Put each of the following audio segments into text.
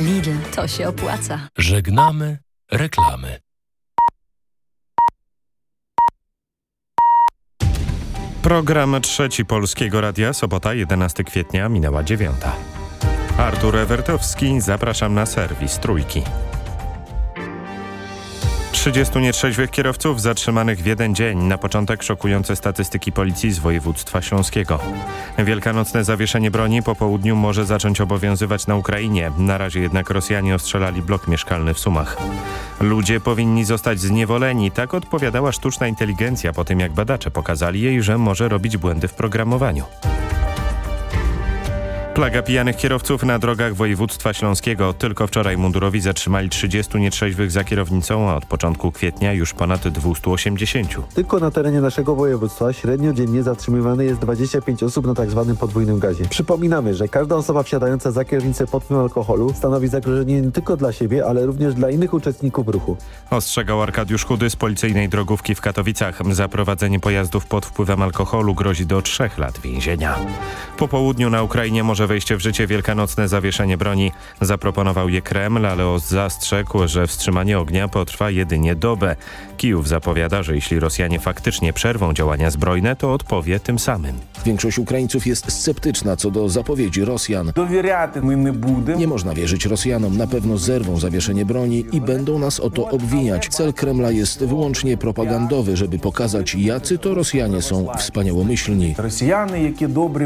Lidl, to się opłaca. Żegnamy reklamy. Program Trzeci Polskiego Radia, sobota 11 kwietnia, minęła dziewiąta. Artur Ewertowski, zapraszam na serwis Trójki. 30 nietrzeźwych kierowców zatrzymanych w jeden dzień. Na początek szokujące statystyki policji z województwa śląskiego. Wielkanocne zawieszenie broni po południu może zacząć obowiązywać na Ukrainie. Na razie jednak Rosjanie ostrzelali blok mieszkalny w Sumach. Ludzie powinni zostać zniewoleni. Tak odpowiadała sztuczna inteligencja po tym, jak badacze pokazali jej, że może robić błędy w programowaniu. Plaga pijanych kierowców na drogach województwa śląskiego. Tylko wczoraj mundurowi zatrzymali 30 nietrzeźwych za kierownicą, a od początku kwietnia już ponad 280. Tylko na terenie naszego województwa średnio dziennie zatrzymywane jest 25 osób na tzw. Tak podwójnym gazie. Przypominamy, że każda osoba wsiadająca za kierownicę pod wpływem alkoholu stanowi zagrożenie nie tylko dla siebie, ale również dla innych uczestników ruchu. Ostrzegał Arkadiusz Chudy z policyjnej drogówki w Katowicach. Za prowadzenie pojazdów pod wpływem alkoholu grozi do 3 lat więzienia. Po południu na Ukrainie może wejście w życie wielkanocne zawieszenie broni. Zaproponował je Kreml, ale zastrzegł, że wstrzymanie ognia potrwa jedynie dobę. Kijów zapowiada, że jeśli Rosjanie faktycznie przerwą działania zbrojne, to odpowie tym samym. Większość Ukraińców jest sceptyczna co do zapowiedzi Rosjan. Nie można wierzyć Rosjanom, na pewno zerwą zawieszenie broni i będą nas o to obwiniać. Cel Kremla jest wyłącznie propagandowy, żeby pokazać, jacy to Rosjanie są wspaniałomyślni.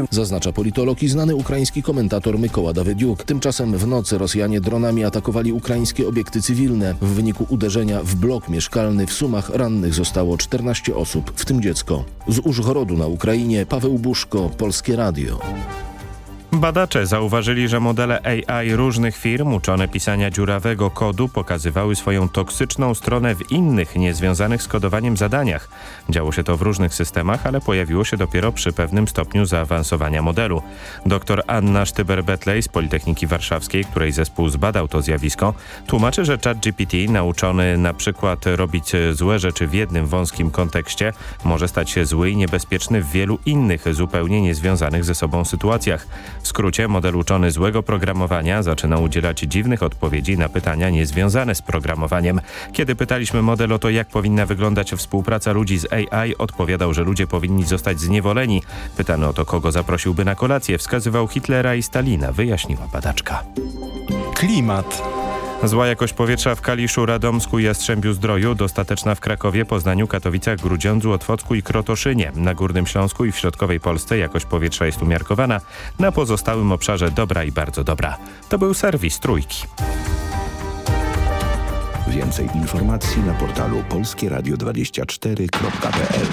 Zaznacza politolog i znany ukraiński komentator Mykoła Dawydiuk. Tymczasem w nocy Rosjanie dronami atakowali ukraińskie obiekty cywilne. W wyniku uderzenia w blok mieszkalny w Sumach rannych zostało 14 osób, w tym dziecko. Z Użhorodu na Ukrainie Paweł Buszko, Polskie Radio. Badacze zauważyli, że modele AI różnych firm uczone pisania dziurawego kodu pokazywały swoją toksyczną stronę w innych, niezwiązanych z kodowaniem zadaniach. Działo się to w różnych systemach, ale pojawiło się dopiero przy pewnym stopniu zaawansowania modelu. Dr Anna Sztyber-Betlej z Politechniki Warszawskiej, której zespół zbadał to zjawisko, tłumaczy, że ChatGPT nauczony na przykład robić złe rzeczy w jednym wąskim kontekście może stać się zły i niebezpieczny w wielu innych, zupełnie niezwiązanych ze sobą sytuacjach. W skrócie model uczony złego programowania zaczyna udzielać dziwnych odpowiedzi na pytania niezwiązane z programowaniem. Kiedy pytaliśmy model o to, jak powinna wyglądać współpraca ludzi z AI, odpowiadał, że ludzie powinni zostać zniewoleni. Pytany o to, kogo zaprosiłby na kolację, wskazywał Hitlera i Stalina, wyjaśniła badaczka. Klimat. Zła jakość powietrza w Kaliszu, Radomsku, Jastrzębiu Zdroju, dostateczna w Krakowie, Poznaniu, Katowicach, Grudziądzu, Otwocku i Krotoszynie. Na Górnym Śląsku i w środkowej Polsce jakość powietrza jest umiarkowana, na pozostałym obszarze dobra i bardzo dobra. To był serwis Trójki. Więcej informacji na portalu polskieradio24.pl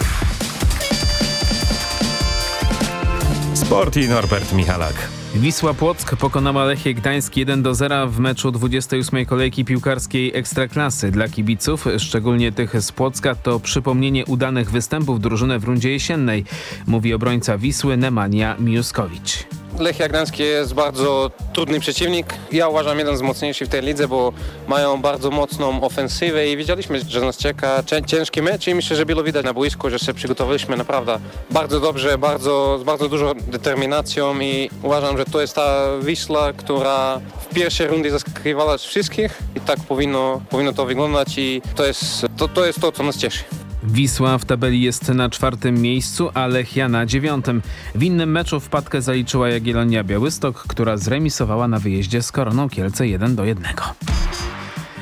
Sport i Norbert Michalak. Wisła Płock pokonała Lechie Gdańsk 1 do 0 w meczu 28 kolejki piłkarskiej Ekstraklasy. Dla kibiców, szczególnie tych z Płocka, to przypomnienie udanych występów drużyny w rundzie jesiennej, mówi obrońca Wisły Nemanja Miuskowicz. Lechia Gdańsk jest bardzo trudny przeciwnik. Ja uważam jeden z mocniejszych w tej lidze, bo mają bardzo mocną ofensywę i widzieliśmy, że nas czeka ciężki mecz i myślę, że było widać na boisku, że się przygotowaliśmy naprawdę bardzo dobrze, bardzo, z bardzo dużą determinacją i uważam, że to jest ta Wisla, która w pierwszej rundzie zaskakiwała wszystkich i tak powinno, powinno to wyglądać i to jest to, to, jest to co nas cieszy. Wisła w tabeli jest na czwartym miejscu, a Lechia na dziewiątym. W innym meczu wpadkę zaliczyła Jagiellonia Białystok, która zremisowała na wyjeździe z Koroną Kielce 1 do 1.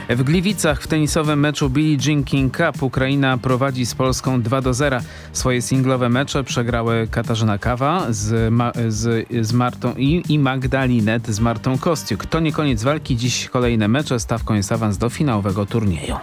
W Gliwicach w tenisowym meczu Billie Jean King Cup Ukraina prowadzi z Polską 2 do 0. Swoje singlowe mecze przegrały Katarzyna Kawa z, Ma z, z Martą i, i Magdalinet z Martą Kostiuk. To nie koniec walki, dziś kolejne mecze, stawką jest awans do finałowego turnieju.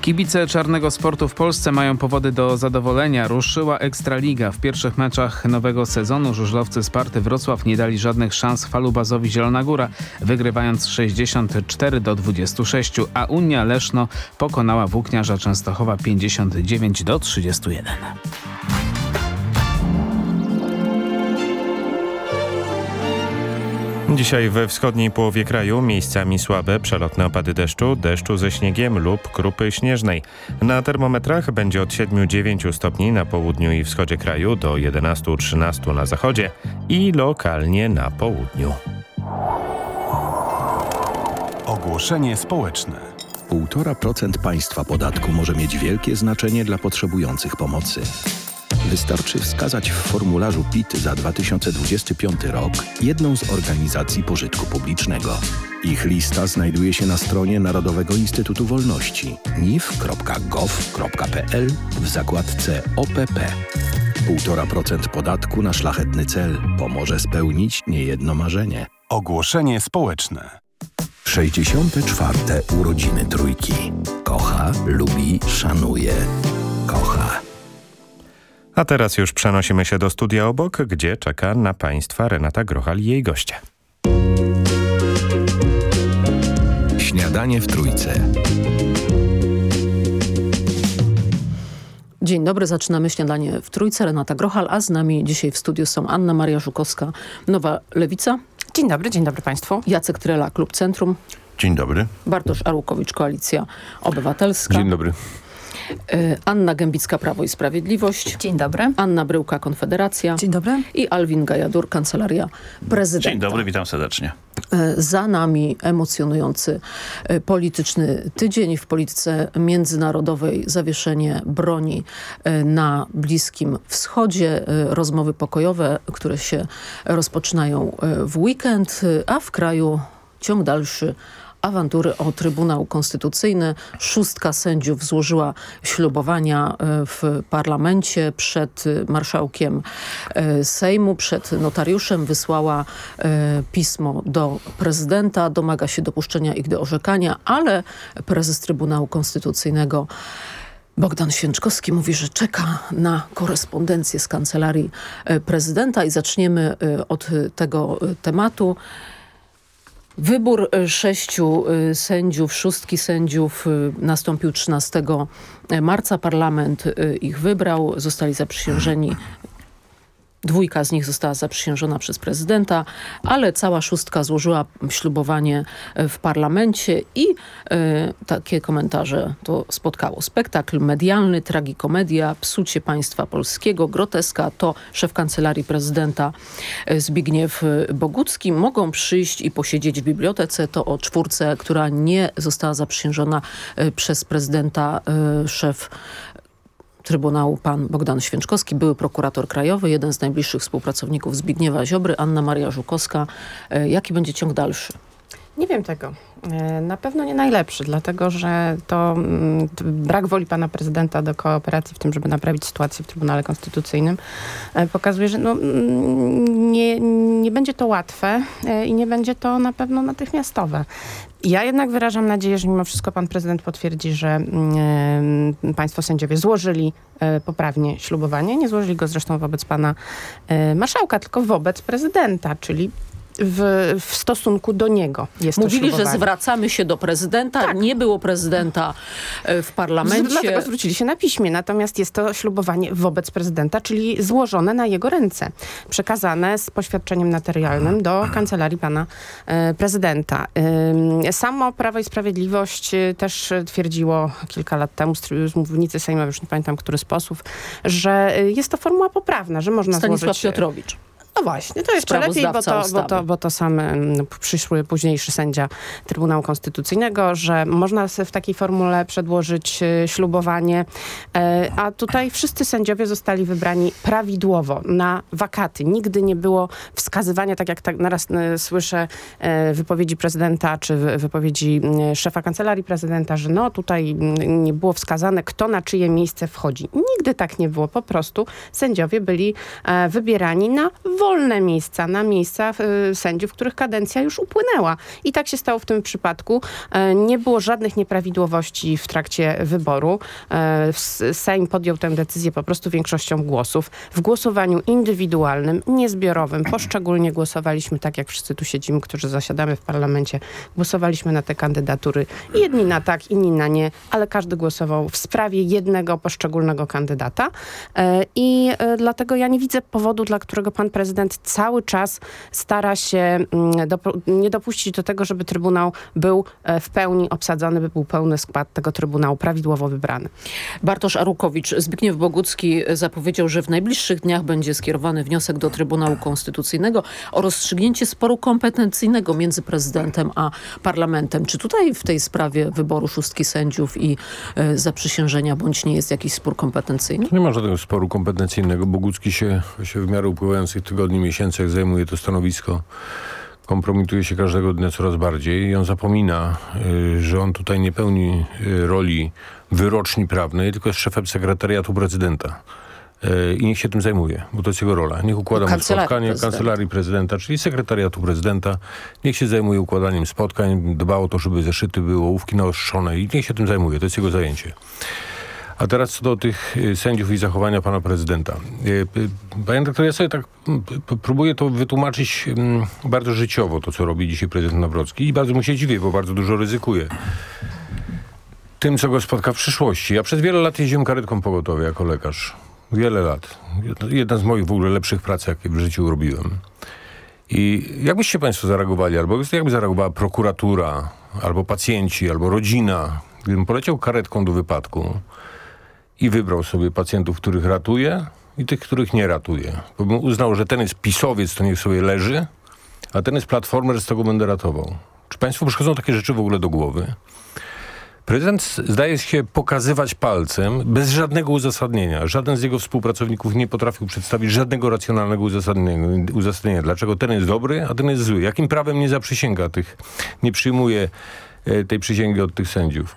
Kibice czarnego sportu w Polsce mają powody do zadowolenia. Ruszyła Ekstraliga. W pierwszych meczach nowego sezonu żużlowcy Sparty Wrocław nie dali żadnych szans falubazowi Zielona Góra, wygrywając 64 do 26, a Unia Leszno pokonała Włókniarza Częstochowa 59 do 31. Dzisiaj we wschodniej połowie kraju miejscami słabe przelotne opady deszczu, deszczu ze śniegiem lub krupy śnieżnej. Na termometrach będzie od 7-9 stopni na południu i wschodzie kraju do 11-13 na zachodzie i lokalnie na południu. Ogłoszenie społeczne. 1,5% państwa podatku może mieć wielkie znaczenie dla potrzebujących pomocy. Wystarczy wskazać w formularzu PIT za 2025 rok jedną z organizacji pożytku publicznego. Ich lista znajduje się na stronie Narodowego Instytutu Wolności nif.gov.pl w zakładce OPP. 1,5% podatku na szlachetny cel pomoże spełnić niejedno marzenie. Ogłoszenie społeczne. 64. urodziny trójki. Kocha, lubi, szanuje. Kocha. A teraz już przenosimy się do studia obok, gdzie czeka na Państwa Renata Grochal i jej goście. Śniadanie w Trójce. Dzień dobry, zaczynamy śniadanie w Trójce. Renata Grochal, a z nami dzisiaj w studiu są Anna Maria Żukowska, Nowa Lewica. Dzień dobry, dzień dobry Państwu. Jacek Trela, Klub Centrum. Dzień dobry. Bartosz Arłukowicz, Koalicja Obywatelska. Dzień dobry. Y, Anna Gębicka, Prawo i Sprawiedliwość. Dzień dobry. Anna Bryłka, Konfederacja. Dzień dobry. I Alwin Gajadur, Kancelaria Prezydenta. Dzień dobry, witam serdecznie. Y, Za nami emocjonujący y, polityczny tydzień w polityce międzynarodowej, zawieszenie broni na Bliskim Wschodzie, rozmowy pokojowe, które się rozpoczynają w weekend, a w kraju ciąg dalszy awantury o Trybunał Konstytucyjny. Szóstka sędziów złożyła ślubowania y, w parlamencie przed y, marszałkiem y, Sejmu, przed notariuszem. Wysłała pismo do prezydenta, domaga się dopuszczenia ich do orzekania, ale prezes Trybunału Konstytucyjnego Bogdan Święczkowski mówi, że czeka na korespondencję z kancelarii prezydenta i zaczniemy od tego tematu. Wybór y, sześciu y, sędziów, szóstki sędziów y, nastąpił 13 marca. Parlament ich wybrał, zostali zaprzysiężeni. Dwójka z nich została zaprzysiężona przez prezydenta, ale cała szóstka złożyła ślubowanie w parlamencie i e, takie komentarze to spotkało. Spektakl medialny, tragikomedia, psucie państwa polskiego, groteska to szef kancelarii prezydenta e, Zbigniew Bogucki. Mogą przyjść i posiedzieć w bibliotece. To o czwórce, która nie została zaprzysiężona e, przez prezydenta e, szef Trybunału pan Bogdan Święczkowski, były prokurator krajowy, jeden z najbliższych współpracowników Zbigniewa Ziobry, Anna Maria Żukowska. E, Jaki będzie ciąg dalszy? Nie wiem tego. E, Na pewno nie najlepszy, dlatego że to mm, brak woli pana prezydenta do kooperacji w tym, żeby naprawić sytuację w Trybunale Konstytucyjnym e, pokazuje, że no, mm, nie, nie będzie to łatwe e, i nie będzie to na pewno natychmiastowe. Ja jednak wyrażam nadzieję, że mimo wszystko pan prezydent potwierdzi, że e, państwo sędziowie złożyli e, poprawnie ślubowanie. Nie złożyli go zresztą wobec pana e, marszałka, tylko wobec prezydenta, czyli w, w stosunku do niego jest to Mówili, że zwracamy się do prezydenta. Nie było prezydenta e, w parlamencie. Dlatego zwrócili się na piśmie. Natomiast jest to ślubowanie wobec prezydenta, czyli złożone na jego ręce. Przekazane z poświadczeniem notarialnym do kancelarii pana e, prezydenta. Samo Prawo i Sprawiedliwość e, też twierdziło kilka lat temu z, mównicy Sejma, już nie pamiętam, który z posłów, że jest to formuła poprawna, że można Stanisław złożyć... Piotrowicz. No właśnie, to jeszcze lepiej, bo to, bo, to, bo to sam mm, przyszły późniejszy sędzia Trybunału Konstytucyjnego, że można w takiej formule przedłożyć e, ślubowanie, e, a tutaj wszyscy sędziowie zostali wybrani prawidłowo na wakaty. Nigdy nie było wskazywania, tak jak tak naraz e, słyszę wypowiedzi prezydenta, czy wy- wypowiedzi mm, szefa kancelarii prezydenta, że no tutaj mm, nie było wskazane, kto na czyje miejsce wchodzi. Nigdy tak nie było. Po prostu sędziowie byli wybierani na wolne miejsca, na miejsca e, sędziów, których kadencja już upłynęła. I tak się stało w tym przypadku. E, nie było żadnych nieprawidłowości w trakcie wyboru. E, Sejm podjął tę decyzję po prostu większością głosów. W głosowaniu indywidualnym, niezbiorowym, poszczególnie głosowaliśmy tak, jak wszyscy tu siedzimy, którzy zasiadamy w parlamencie, głosowaliśmy na te kandydatury. Jedni na tak, inni na nie, ale każdy głosował w sprawie jednego poszczególnego kandydata. E, I dlatego ja nie widzę powodu, dla którego pan prezydent prezydent cały czas stara się mm, nie dopuścić do tego, żeby Trybunał był e, w pełni obsadzony, by był pełny skład tego Trybunału prawidłowo wybrany. Bartosz Arukowicz, Zbigniew Bogucki zapowiedział, że w najbliższych dniach będzie skierowany wniosek do Trybunału Konstytucyjnego o rozstrzygnięcie sporu kompetencyjnego między prezydentem a parlamentem. Czy tutaj w tej sprawie wyboru szóstki sędziów i e, zaprzysiężenia bądź nie jest jakiś spór kompetencyjny? Nie ma żadnego sporu kompetencyjnego. Bogucki się, się w miarę upływających tygodni, miesięcy, jak zajmuje to stanowisko, kompromituje się każdego dnia coraz bardziej i on zapomina, y, że on tutaj nie pełni y, roli wyroczni prawnej, tylko jest szefem sekretariatu prezydenta. Y, I niech się tym zajmuje, bo to jest jego rola. Niech układa mu Kancelarii spotkanie prezydenta. kancelarii prezydenta, czyli sekretariatu prezydenta. Niech się zajmuje układaniem spotkań, dba o to, żeby zeszyty były, ołówki naostrzone i niech się tym zajmuje. To jest jego zajęcie. A teraz co do tych y, sędziów i zachowania pana prezydenta. Y, y, Panie doktor, ja sobie tak mm, próbuję to wytłumaczyć mm, bardzo życiowo, to co robi dzisiaj prezydent Nawrocki i bardzo mu się dziwię, bo bardzo dużo ryzykuje. Tym, co go spotka w przyszłości. Ja przez wiele lat jeździłem karetką pogotowia jako lekarz. Wiele lat. Jedna z moich w ogóle lepszych prac, jakie w życiu robiłem. I jakbyście państwo zareagowali, albo jakby zareagowała prokuratura, albo pacjenci, albo rodzina, gdybym poleciał karetką do wypadku, i wybrał sobie pacjentów, których ratuje i tych, których nie ratuje. Bo bym uznał, że ten jest pisowiec, to niech sobie leży, a ten jest platformer, z tego będę ratował. Czy państwu przychodzą takie rzeczy w ogóle do głowy? Prezydent zdaje się pokazywać palcem bez żadnego uzasadnienia. Żaden z jego współpracowników nie potrafił przedstawić żadnego racjonalnego uzasadnienia, uzasadnienia. Dlaczego ten jest dobry, a ten jest zły? Jakim prawem nie zaprzysięga tych, nie przyjmuje e, tej przysięgi od tych sędziów?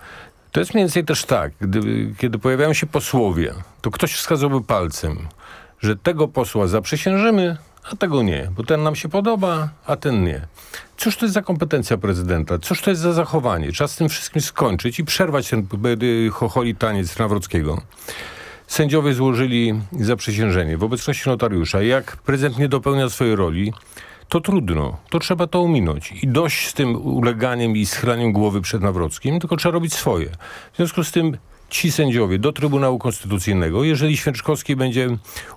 To jest mniej więcej też tak, gdy, kiedy pojawiają się posłowie, to ktoś wskazałby palcem, że tego posła zaprzysiężymy, a tego nie, bo ten nam się podoba, a ten nie. Cóż to jest za kompetencja prezydenta? Cóż to jest za zachowanie? Trzeba z tym wszystkim skończyć i przerwać ten y, chocholi taniec Nawrockiego. Sędziowie złożyli zaprzysiężenie w obecności notariusza. Jak prezydent nie dopełnia swojej roli, to trudno. To trzeba to ominąć. I dość z tym uleganiem i schylaniem głowy przed Nawrockim, tylko trzeba robić swoje. W związku z tym ci sędziowie do Trybunału Konstytucyjnego, jeżeli Święczkowski będzie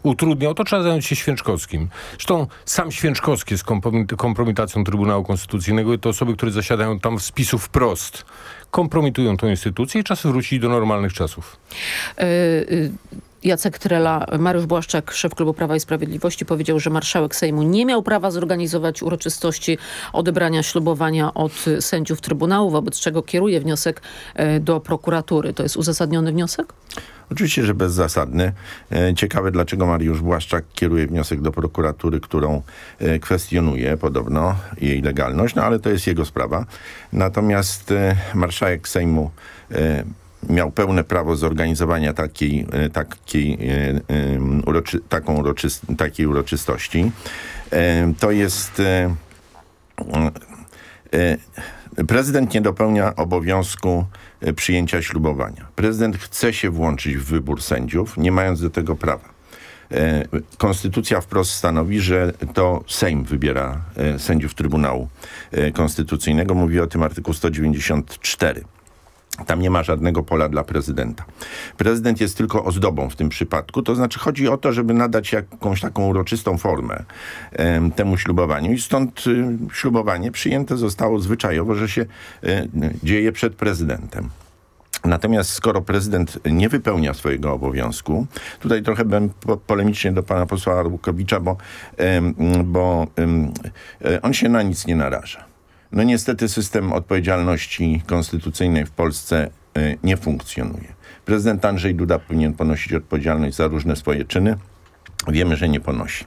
utrudniał, to trzeba zająć się Święczkowskim. Zresztą sam Święczkowski jest kompromit- kompromitacją Trybunału Konstytucyjnego i to osoby, które zasiadają tam w spisu wprost kompromitują tę instytucję i czas wrócić do normalnych czasów. Jacek Trela, Mariusz Błaszczak, szef Klubu Prawa i Sprawiedliwości powiedział, że marszałek Sejmu nie miał prawa zorganizować uroczystości odebrania ślubowania od sędziów Trybunału, wobec czego kieruje wniosek y, do prokuratury. To jest uzasadniony wniosek? Oczywiście, że bezzasadny. E, Ciekawe, dlaczego Mariusz Błaszczak kieruje wniosek do prokuratury, którą e, kwestionuje podobno jej legalność, no ale to jest jego sprawa. Natomiast e, marszałek Sejmu e, miał pełne prawo zorganizowania takiej, e, takiej, e, uroczy, taką uroczys, takiej uroczystości. E, To jest... Prezydent nie dopełnia obowiązku przyjęcia ślubowania. Prezydent chce się włączyć w wybór sędziów, nie mając do tego prawa. Konstytucja wprost stanowi, że to Sejm wybiera sędziów Trybunału Konstytucyjnego. Mówi o tym artykuł 194. Tam nie ma żadnego pola dla prezydenta. Prezydent jest tylko ozdobą w tym przypadku, to znaczy chodzi o to, żeby nadać jakąś taką uroczystą formę em, temu ślubowaniu i stąd y, ślubowanie przyjęte zostało zwyczajowo, że się y, dzieje przed prezydentem. Natomiast skoro prezydent nie wypełnia swojego obowiązku, tutaj trochę bym po, polemicznie do pana posła Arłukowicza, bo, bo e, on się na nic nie naraża. No niestety system odpowiedzialności konstytucyjnej w Polsce y, nie funkcjonuje. Prezydent Andrzej Duda powinien ponosić odpowiedzialność za różne swoje czyny. Wiemy, że nie ponosi.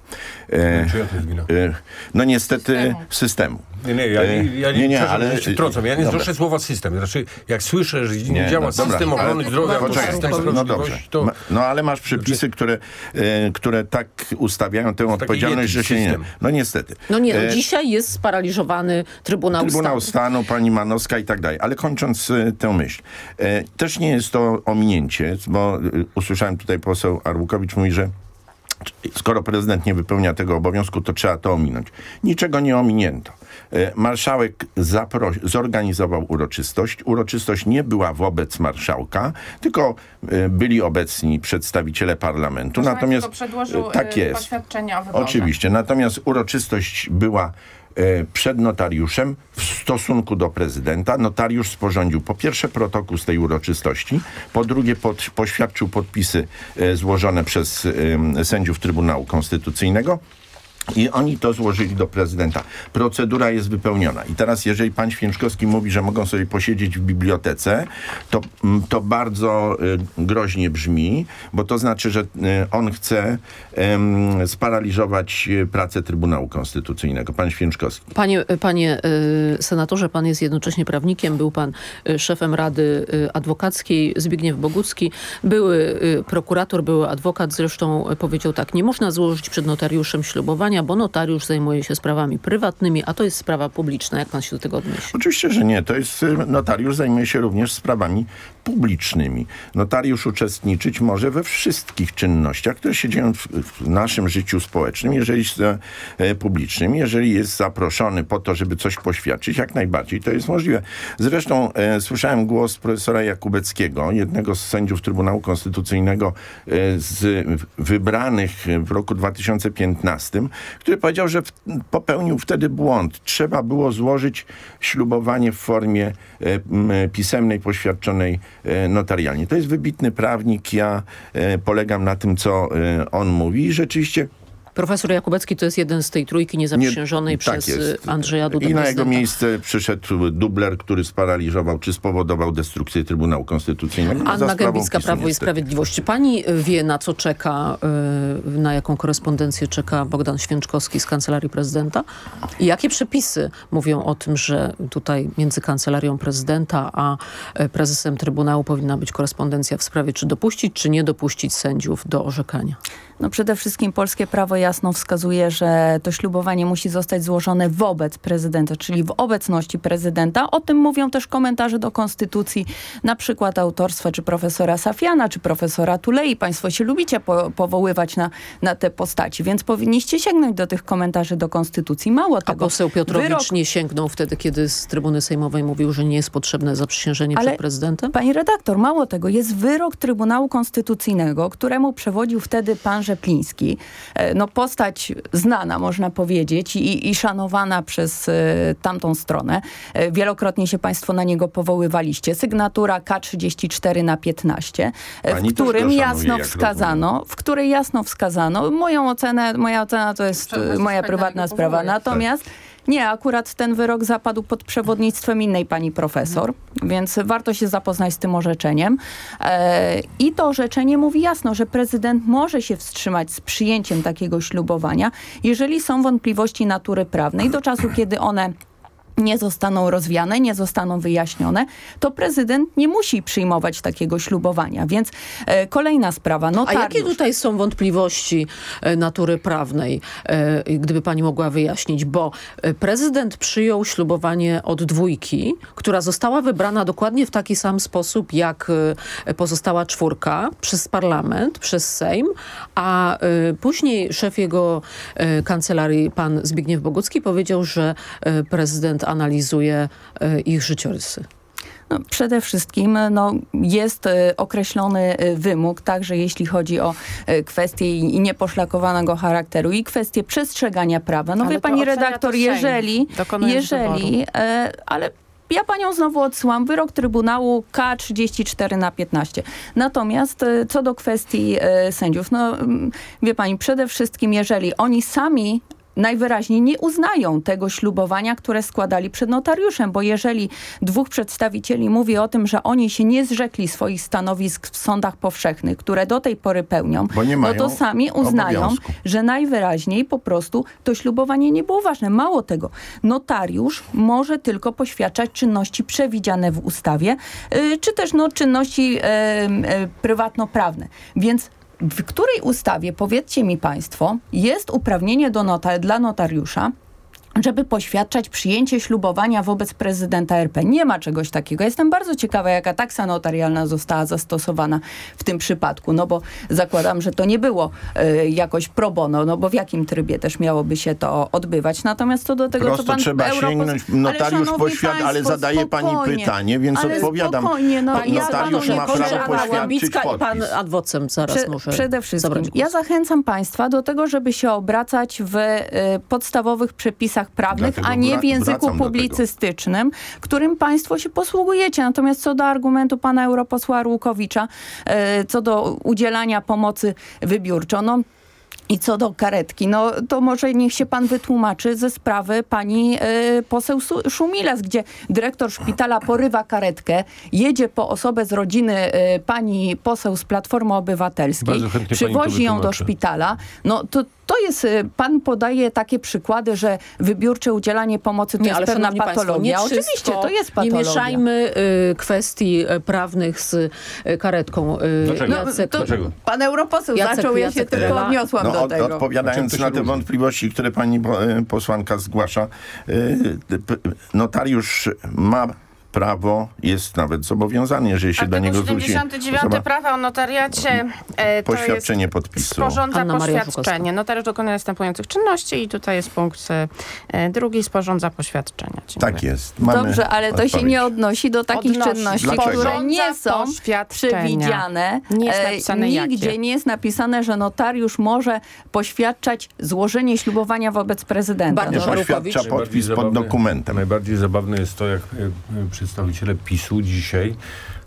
E, to jest wina? e, no niestety systemu. Nie, nie, ja, nie, ja nie, nie, nie, ale ale- się trącam. Ja nie Dobra. znoszę słowa system. Znaczy, jak słyszę, że nie, Nie, działa no dobra, system ochrony ale- zdrowia albo poczekaj, system no dobrze. to... Ma- No ale masz przepisy, które, e, które tak ustawiają tę odpowiedzialność, że się nie... system. No niestety. No nie, no, E, dzisiaj jest sparaliżowany Trybunał, Trybunał Stanu. Stanu, pani Manowska i tak dalej. Ale kończąc e, tę myśl. E, też nie jest to ominięcie, bo e, usłyszałem tutaj poseł Arłukowicz mówi, że skoro prezydent nie wypełnia tego obowiązku, to trzeba to ominąć. Niczego nie ominięto. E, Marszałek zorganizował uroczystość. Uroczystość nie była wobec marszałka, tylko e, byli obecni przedstawiciele parlamentu. Marszałek Natomiast przedłożył, tak e, jest. Oczywiście. Natomiast uroczystość była e, przed notariuszem w stosunku do prezydenta. Notariusz sporządził po pierwsze protokół z tej uroczystości, po drugie pod, poświadczył podpisy e, złożone przez e, sędziów Trybunału Konstytucyjnego. I oni to złożyli do prezydenta. Procedura jest wypełniona. I teraz, jeżeli pan Święczkowski mówi, że mogą sobie posiedzieć w bibliotece, to, mm, to bardzo y, groźnie brzmi, bo to znaczy, że y, on chce em, sparaliżować y, pracę Trybunału Konstytucyjnego. Pan Święczkowski. Panie, panie y, senatorze, pan jest jednocześnie prawnikiem, był pan y, szefem Rady y, Adwokackiej, Zbigniew Bogucki, były y, prokurator, były adwokat, zresztą y, powiedział tak, nie można złożyć przed notariuszem ślubowania, bo notariusz zajmuje się sprawami prywatnymi, a to jest sprawa publiczna. Jak pan się do tego odniesie? Oczywiście, że nie. To jest y, notariusz zajmuje się również sprawami publicznymi. Notariusz uczestniczyć może we wszystkich czynnościach, które się dzieją w, w naszym życiu społecznym, jeżeli e, publicznym, jeżeli jest zaproszony po to, żeby coś poświadczyć, jak najbardziej to jest możliwe. Zresztą e, słyszałem głos profesora Jakubeckiego, jednego z sędziów Trybunału Konstytucyjnego e, z wybranych w roku 2015, który powiedział, że w, popełnił wtedy błąd. Trzeba było złożyć ślubowanie w formie e, pisemnej, poświadczonej notarialnie. To jest wybitny prawnik. Ja e, polegam na tym, co e, on mówi. Rzeczywiście Profesor Jakubecki to jest jeden z tej trójki niezaprzysiężonej Nie- tak przez jest. y, Andrzeja Dudę I na jego miejsce przyszedł dubler, który sparaliżował czy spowodował destrukcję Trybunału Konstytucyjnego. Anna Gębicka, Prawo i. Sprawiedliwość. Czy pani y, wie, na co czeka, y, na jaką korespondencję czeka Bogdan Święczkowski z Kancelarii Prezydenta? I jakie przepisy mówią o tym, że tutaj między Kancelarią Prezydenta a prezesem Trybunału powinna być korespondencja w sprawie, czy dopuścić, czy nie dopuścić sędziów do orzekania? No przede wszystkim polskie prawo jasno wskazuje, że to ślubowanie musi zostać złożone wobec prezydenta, czyli w obecności prezydenta. O tym mówią też komentarze do konstytucji, na przykład autorstwa czy profesora Safiana, czy profesora Tulei. Państwo się lubicie po powoływać na, na te postaci, więc powinniście sięgnąć do tych komentarzy do konstytucji. Mało A tego. poseł Piotrowicz wyrok- nie sięgnął wtedy, kiedy z trybuny sejmowej mówił, że nie jest potrzebne zaprzysiężenie Ale- przed prezydentem? Pani redaktor, mało tego, jest wyrok Trybunału Konstytucyjnego, któremu przewodził wtedy pan Rzepliński. E, No postać znana, można powiedzieć, i, i szanowana przez e, tamtą stronę. E, Wielokrotnie się państwo na niego powoływaliście. Sygnatura K34 na 15, e, Pani w którym jasno wskazano, w której jasno wskazano, moją ocenę, moja ocena to jest moja prywatna sprawa, natomiast nie, akurat ten wyrok zapadł pod przewodnictwem innej pani profesor, więc warto się zapoznać z tym orzeczeniem. E, I to orzeczenie mówi jasno, że prezydent może się wstrzymać z przyjęciem takiego ślubowania, jeżeli są wątpliwości natury prawnej do czasu, kiedy one nie zostaną rozwiane, nie zostaną wyjaśnione, to prezydent nie musi przyjmować takiego ślubowania. Więc e, kolejna sprawa, A notariusz. jakie tutaj są wątpliwości e, natury prawnej, e, gdyby pani mogła wyjaśnić? Bo e, prezydent przyjął ślubowanie od dwójki, która została wybrana dokładnie w taki sam sposób, jak e, pozostała czwórka przez parlament, przez Sejm, a e, później szef jego kancelarii, pan Zbigniew Bogucki, powiedział, że prezydent analizuje e, ich życiorysy. No, przede wszystkim no, jest e, określony e, wymóg, także jeśli chodzi o kwestie nieposzlakowanego charakteru i kwestie przestrzegania prawa. No Ale wie pani redaktor, jeżeli, jeżeli, e, ale ja panią znowu odsyłam. Wyrok Trybunału K34 na 15. Natomiast co do kwestii e, sędziów, no wie pani, przede wszystkim jeżeli oni sami najwyraźniej nie uznają tego ślubowania, które składali przed notariuszem, bo jeżeli dwóch przedstawicieli mówi o tym, że oni się nie zrzekli swoich stanowisk w sądach powszechnych, które do tej pory pełnią, no to sami uznają, obowiązku. że najwyraźniej po prostu to ślubowanie nie było ważne. Mało tego, notariusz może tylko poświadczać czynności przewidziane w ustawie, y, czy też no, czynności y, y, prywatnoprawne. Więc w której ustawie, powiedzcie mi państwo, jest uprawnienie do nota dla notariusza, żeby poświadczać przyjęcie ślubowania wobec prezydenta RP. Nie ma czegoś takiego. Jestem bardzo ciekawa, jaka taksa notarialna została zastosowana w tym przypadku, no bo zakładam, że to nie było y, jakoś pro bono, no bo w jakim trybie też miałoby się to odbywać. Natomiast co do tego, Prosto co pan trzeba Europos... sięgnąć, notariusz poświad, ale zadaje pani pytanie, więc ale odpowiadam. Spokojnie, no, Pani ja notariusz ma prawo poświadczyć i pan adwocem zaraz Prze- muszę Przede wszystkim. Ja zachęcam państwa do tego, żeby się obracać w y, podstawowych przepisach prawnych, Dlatego a nie w języku publicystycznym, którym państwo się posługujecie. Natomiast co do argumentu pana europosła Rłukowicza, y, co do udzielania pomocy wybiórczo, no i co do karetki, no to może niech się pan wytłumaczy ze sprawy pani y, poseł Szumilas, gdzie dyrektor szpitala porywa karetkę, jedzie po osobę z rodziny y, pani poseł z Platformy Obywatelskiej, przywozi ją do szpitala. No to, to jest, y, pan podaje takie przykłady, że wybiórcze udzielanie pomocy to Nie, jest ale pewna państwo, patologia. nie Oczywiście, wszystko. to jest patologia. Nie mieszajmy y, kwestii y, prawnych z y, karetką. Y, Dlaczego? Jacek, to Dlaczego? pan europoseł Jacek- zaczął, ja się Jacek tylko odniosłam No, do od, tego. Odpowiadając to na te wątpliwości, które pani po- posłanka zgłasza, notariusz ma prawo, jest nawet zobowiązany, jeżeli się do niego zwróci 79 osoba, prawa o notariacie e, to jest poświadczenie podpisu. sporządza Anna poświadczenie. Notariusz dokonuje następujących czynności i tutaj jest punkt e, drugi, sporządza poświadczenia. Dziękuję. Tak jest. Mamy Dobrze, ale to się odpowiedź. nie odnosi do takich Odnosi. czynności, Dlaczego? które nie są przewidziane. Nie jest E, napisane Nigdzie jakie. nie jest napisane, że notariusz może poświadczać złożenie ślubowania wobec prezydenta. Bardzo poświadcza podpis pod dokumentem. Najbardziej zabawne jest to, jak e, e, przedstawiciele PiSu dzisiaj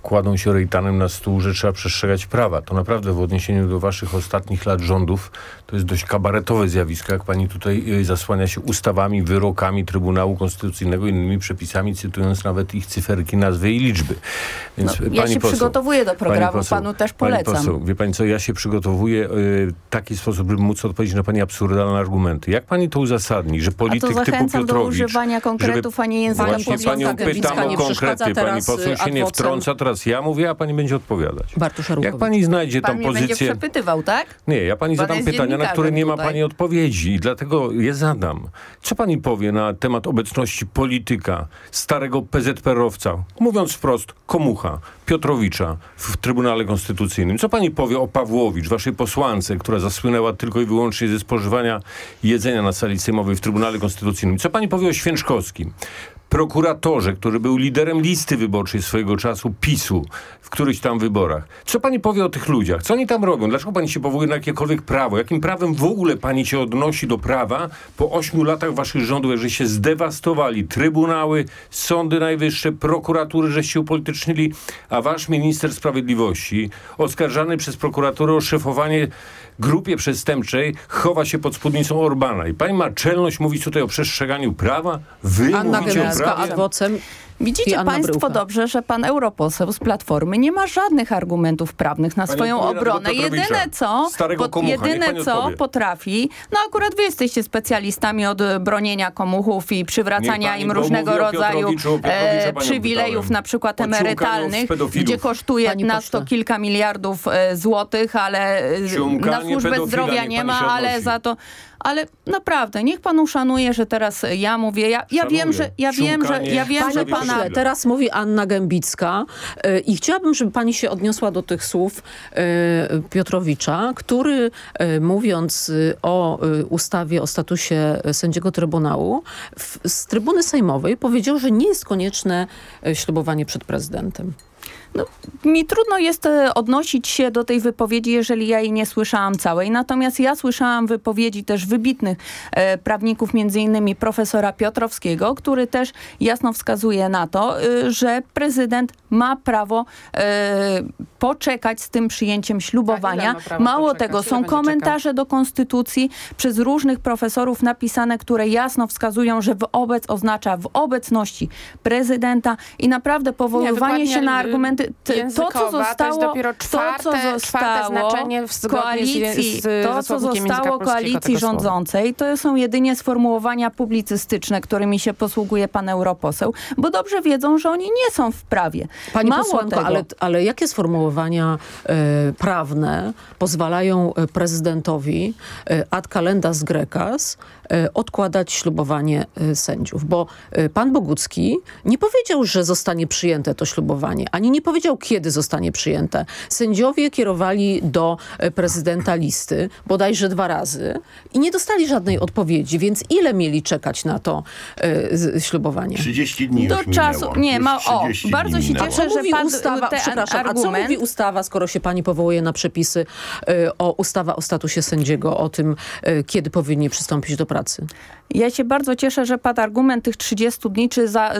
kładą się rejtanem na stół, że trzeba przestrzegać prawa. To naprawdę w odniesieniu do waszych ostatnich lat rządów to jest dość kabaretowe zjawisko, jak pani tutaj e, zasłania się ustawami, wyrokami Trybunału Konstytucyjnego, innymi przepisami, cytując nawet ich cyferki, nazwy i liczby. Więc No, e, ja pani się poseł, przygotowuję do pani programu, poseł, panu też pani polecam. Poseł, wie pani co, ja się przygotowuję e, w taki sposób, żeby móc odpowiedzieć na pani absurdalne argumenty. Jak pani to uzasadni, że A polityk to typu zachęcam do Piotrowicz... używania konkretów, a nie języka Właśnie panią pytam nie o konkrety. Pani poseł się nie adwocem. wtrąca, teraz ja mówię, a pani będzie odpowiadać. Bartusz Jak pani znajdzie Pan tą mnie będzie pozycję... przepytywał, tak? Nie, ja pani Pan zadam pytania, na które nie ma dziennikarzem pani odpowiedzi i dlatego je zadam. Co pani powie na temat obecności polityka, starego PZPR-owca, mówiąc wprost, komucha, Piotrowicza w Trybunale Konstytucyjnym? Co pani powie o Pawłowicz, waszej posłance, która zasłynęła tylko i wyłącznie ze spożywania jedzenia na sali sejmowej w Trybunale Konstytucyjnym? Co pani powie o Święczkowskim? Prokuratorze, który był liderem listy wyborczej swojego czasu PiSu w którychś tam wyborach. Co pani powie o tych ludziach? Co oni tam robią? Dlaczego pani się powołuje na jakiekolwiek prawo? Jakim prawem w ogóle pani się odnosi do prawa po ośmiu latach waszych rządów, jeżeli się zdewastowali trybunały, sądy najwyższe, prokuratury, żeście upolitycznili, a wasz minister sprawiedliwości, oskarżany przez prokuraturę o szefowanie grupie przestępczej, chowa się pod spódnicą Orbana. I pani ma czelność mówić tutaj o przestrzeganiu prawa? Wy Anna mówicie o Gębicka, prawie? adwocem. Widzicie państwo Bryłka. dobrze, że pan europoseł z Platformy nie ma żadnych argumentów prawnych na Pani swoją na obronę. Jedyne co, starego komucha, jedyne co odpowie. potrafi, no akurat wy jesteście specjalistami od bronienia komuchów i przywracania im różnego rodzaju e, przywilejów, pytałem. na przykład emerytalnych, gdzie kosztuje Pani na pośle. to kilka miliardów e, złotych, ale e, na służbę zdrowia nie ma, ale za to... Ale naprawdę, niech pan uszanuje, że teraz ja mówię, ja, ja Szanuję. wiem, że ja wiem, że ja wiem, że pana pośle, teraz mówi Anna Gębicka y, i chciałabym, żeby pani się odniosła do tych słów y, Piotrowicza, który y, mówiąc y, o y, ustawie o statusie sędziego Trybunału w, z trybuny sejmowej powiedział, że nie jest konieczne y, ślubowanie przed prezydentem. No, mi trudno jest e, odnosić się do tej wypowiedzi, jeżeli ja jej nie słyszałam całej. Natomiast ja słyszałam wypowiedzi też wybitnych e, prawników, między innymi profesora Piotrowskiego, który też jasno wskazuje na to, e, że prezydent ma prawo e, poczekać z tym przyjęciem ślubowania. Tak, Mało poczekać? tego, są komentarze do konstytucji przez różnych profesorów napisane, które jasno wskazują, że wobec oznacza w obecności prezydenta i naprawdę powoływanie się na wykładnia, y, argumenty T- to, co to jest zostało, dopiero to, co czwarte- czwarte zostało znaczenie w zgodnie z- koalicji, z to, co zostało koalicji rządzącej, to są jedynie sformułowania publicystyczne, którymi się posługuje pan europoseł, bo dobrze wiedzą, że oni nie są w prawie. Pani Mało posłanko, tego, ale, ale jakie sformułowania e, prawne pozwalają e, prezydentowi e, ad calendas grecas e, odkładać ślubowanie e, sędziów, bo e, pan Bogucki nie powiedział, że zostanie przyjęte to ślubowanie, ani nie powiedział, kiedy zostanie przyjęte. Sędziowie kierowali do e, prezydenta listy, bodajże dwa razy i nie dostali żadnej odpowiedzi, więc ile mieli czekać na to e, ślubowanie? 30 dni Do czasu- minęło. nie, ma- o, 30 bardzo się minęło. cieszę, że padł ustawa, ten przepraszam, a co argument. mówi ustawa, skoro się pani powołuje na przepisy e, o ustawa o statusie sędziego, o tym, e, kiedy powinni przystąpić do pracy? Ja się bardzo cieszę, że padł argument tych 30 dni, czy za,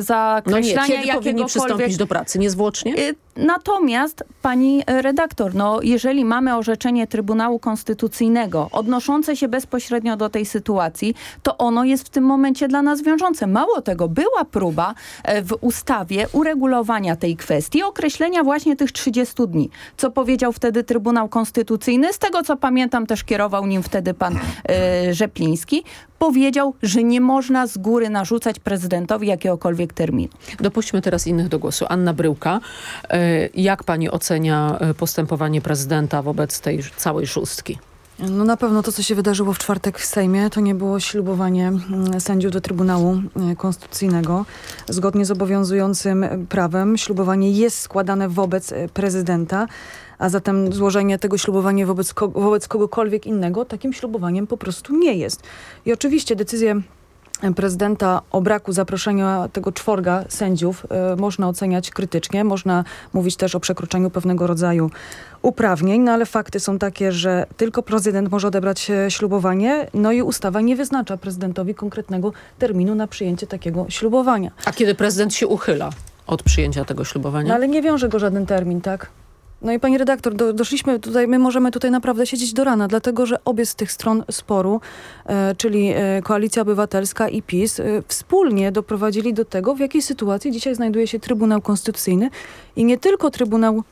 No nie, zakreślania kiedy powinni jakiegokolwiek... przystąpić do pracy? Niezwłocznie? Y, Natomiast, pani redaktor, no, jeżeli mamy orzeczenie Trybunału Konstytucyjnego odnoszące się bezpośrednio do tej sytuacji, to ono jest w tym momencie dla nas wiążące. Mało tego, była próba e, w ustawie uregulowania tej kwestii, określenia właśnie tych 30 dni. Co powiedział wtedy Trybunał Konstytucyjny, z tego co pamiętam też kierował nim wtedy pan e, Rzepliński, powiedział, że nie można z góry narzucać prezydentowi jakiegokolwiek terminu. Dopuśćmy teraz innych do głosu. Anna Bryłka, e, jak pani ocenia e, postępowanie prezydenta wobec tej całej szóstki? No na pewno to, co się wydarzyło w czwartek w Sejmie, to nie było ślubowanie mm, sędziów do Trybunału e, Konstytucyjnego. Zgodnie z obowiązującym e, prawem ślubowanie jest składane wobec e, prezydenta, a zatem złożenie tego ślubowania wobec, ko wobec kogokolwiek innego takim ślubowaniem po prostu nie jest. I oczywiście decyzję prezydenta o braku zaproszenia tego czworga sędziów e, można oceniać krytycznie, można mówić też o przekroczeniu pewnego rodzaju uprawnień, no ale fakty są takie, że tylko prezydent może odebrać e, ślubowanie, no i ustawa nie wyznacza prezydentowi konkretnego terminu na przyjęcie takiego ślubowania. A kiedy prezydent się uchyla od przyjęcia tego ślubowania? No ale nie wiąże go żaden termin, tak? No i pani redaktor, do, doszliśmy tutaj, my możemy tutaj naprawdę siedzieć do rana, dlatego że obie z tych stron sporu, e, czyli e, Koalicja Obywatelska i PiS, e, wspólnie doprowadzili do tego, w jakiej sytuacji dzisiaj znajduje się Trybunał Konstytucyjny i nie tylko Trybunał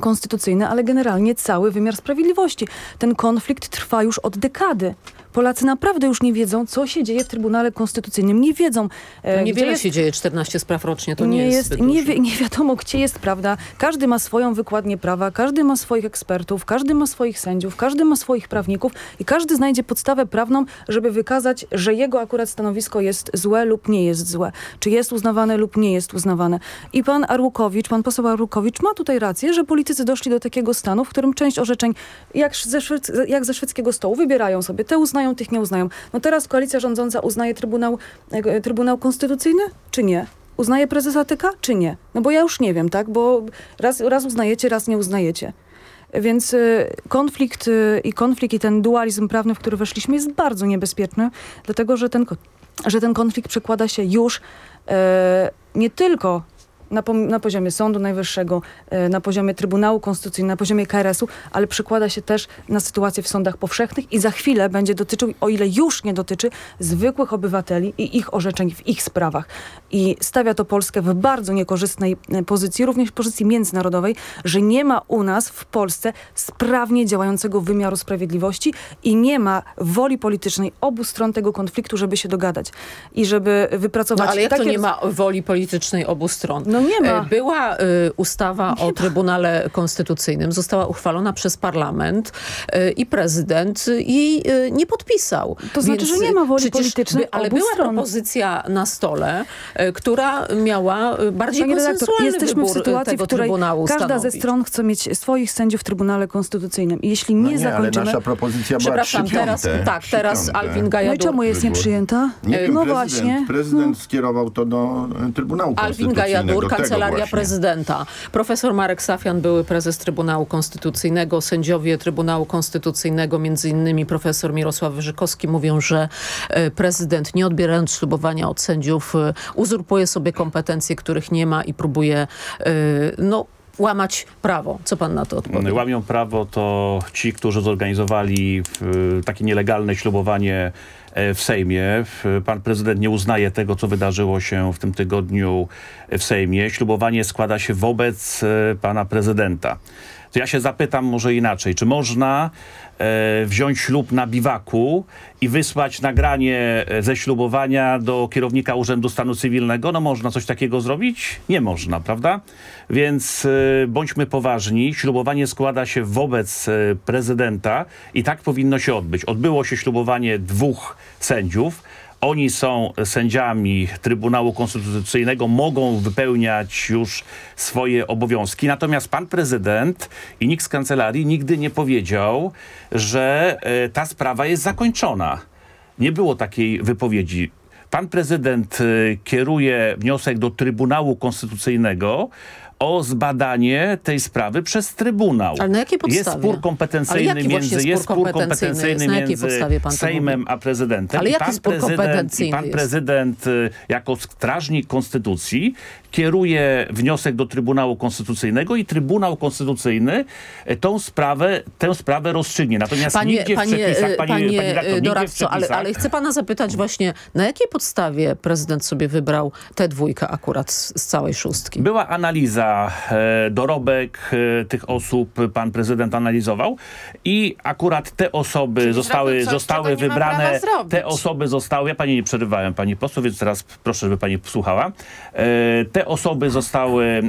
Konstytucyjny, ale generalnie cały wymiar sprawiedliwości. Ten konflikt trwa już od dekady. Polacy naprawdę już nie wiedzą, co się dzieje w Trybunale Konstytucyjnym. Nie wiedzą, e, gdzie niewiele jest się dzieje, 14 spraw rocznie, to nie, nie jest, jest, nie, wi nie wiadomo, gdzie jest prawda. Każdy ma swoją wykładnię prawa, każdy ma swoich ekspertów, każdy ma swoich sędziów, każdy ma swoich prawników i każdy znajdzie podstawę prawną, żeby wykazać, że jego akurat stanowisko jest złe lub nie jest złe. Czy jest uznawane lub nie jest uznawane. I pan Arłukowicz, pan poseł Arłukowicz ma tutaj rację, że politycy doszli do takiego stanu, w którym część orzeczeń, jak ze, jak ze szwedzkiego stołu, wybierają sobie. Te uznają, tych nie uznają. No teraz koalicja rządząca uznaje Trybunał, e, Trybunał Konstytucyjny, czy nie? Uznaje prezesa TK, czy nie? No bo ja już nie wiem, tak? Bo raz, raz uznajecie, raz nie uznajecie. Więc y, konflikt y, i konflikt i ten dualizm prawny, w który weszliśmy jest bardzo niebezpieczny, dlatego że ten, że ten konflikt przekłada się już e, nie tylko na, na poziomie Sądu Najwyższego, e, na poziomie Trybunału Konstytucyjnego, na poziomie KRS-u, ale przekłada się też na sytuację w sądach powszechnych i za chwilę będzie dotyczył, o ile już nie dotyczy, zwykłych obywateli i ich orzeczeń w ich sprawach. I stawia to Polskę w bardzo niekorzystnej e, pozycji, również pozycji międzynarodowej, że nie ma u nas w Polsce sprawnie działającego wymiaru sprawiedliwości i nie ma woli politycznej obu stron tego konfliktu, żeby się dogadać i żeby wypracować No ale jak to takie nie roz- ma woli politycznej obu stron? No nie ma. E, Była y, ustawa o Trybunale Konstytucyjnym, została uchwalona przez parlament y, i prezydent jej nie podpisał. To znaczy, że nie ma woli politycznej ale obu była stron. propozycja na stole, która miała bardziej Pani redaktor, konsensualny jesteśmy w wybór sytuacji, w której Trybunału każda ze stanowić. stron chce mieć swoich sędziów w Trybunale Konstytucyjnym. I jeśli nie, No nie, ale zakończymy... nasza propozycja była Przepraszam, teraz, tak, teraz. Alvin No i czemu jest nieprzyjęta? Nie wiem, no prezydent, właśnie. prezydent skierował to do e, Trybunału Alvin Konstytucyjnego. Gajadur, Kancelaria. Prezydenta. Profesor Marek Safian, były prezes Trybunału Konstytucyjnego. Sędziowie Trybunału Konstytucyjnego, między innymi profesor Mirosław Wyżykowski, mówią, że e, prezydent, nie odbierając ślubowania od sędziów, e, uzurpuje sobie kompetencje, których nie ma i próbuje e, no, łamać prawo. Co pan na to odpowie? Łamią prawo to ci, którzy zorganizowali takie nielegalne ślubowanie w Sejmie. Pan prezydent nie uznaje tego, co wydarzyło się w tym tygodniu w Sejmie. Ślubowanie składa się wobec e, pana prezydenta. To ja się zapytam może inaczej, czy można e, wziąć ślub na biwaku i wysłać nagranie e, ze ślubowania do kierownika Urzędu Stanu Cywilnego? No można coś takiego zrobić? Nie można, prawda? Więc e, bądźmy poważni. Ślubowanie składa się wobec e, prezydenta i tak powinno się odbyć. Odbyło się ślubowanie dwóch sędziów. Oni są sędziami Trybunału Konstytucyjnego, mogą wypełniać już swoje obowiązki. Natomiast pan prezydent i nikt z kancelarii nigdy nie powiedział, że e, ta sprawa jest zakończona. Nie było takiej wypowiedzi. Pan prezydent e, kieruje wniosek do Trybunału Konstytucyjnego o zbadanie tej sprawy przez Trybunał. Ale na jakiej podstawie? Jest spór kompetencyjny między, spór jest spór kompetencyjny jest? Między Sejmem a prezydentem. Ale jaki pan spór prezydent, kompetencyjny I pan prezydent y, jako strażnik konstytucji kieruje wniosek do Trybunału Konstytucyjnego i Trybunał Konstytucyjny tą sprawę, tę sprawę rozstrzygnie. Natomiast Panie, nigdzie w panie, przepisach, e, pani, panie pani redaktor, e, doradco, ale, ale chcę pana zapytać właśnie, na jakiej podstawie prezydent sobie wybrał tę dwójkę akurat z, z całej szóstki? Była analiza, e, dorobek e, tych osób pan prezydent analizował i akurat te osoby Czyli zostały, coś, zostały wybrane, te osoby zostały, ja pani nie przerywałem pani poseł, więc teraz proszę, żeby pani słuchała. E, te osoby zostały, e,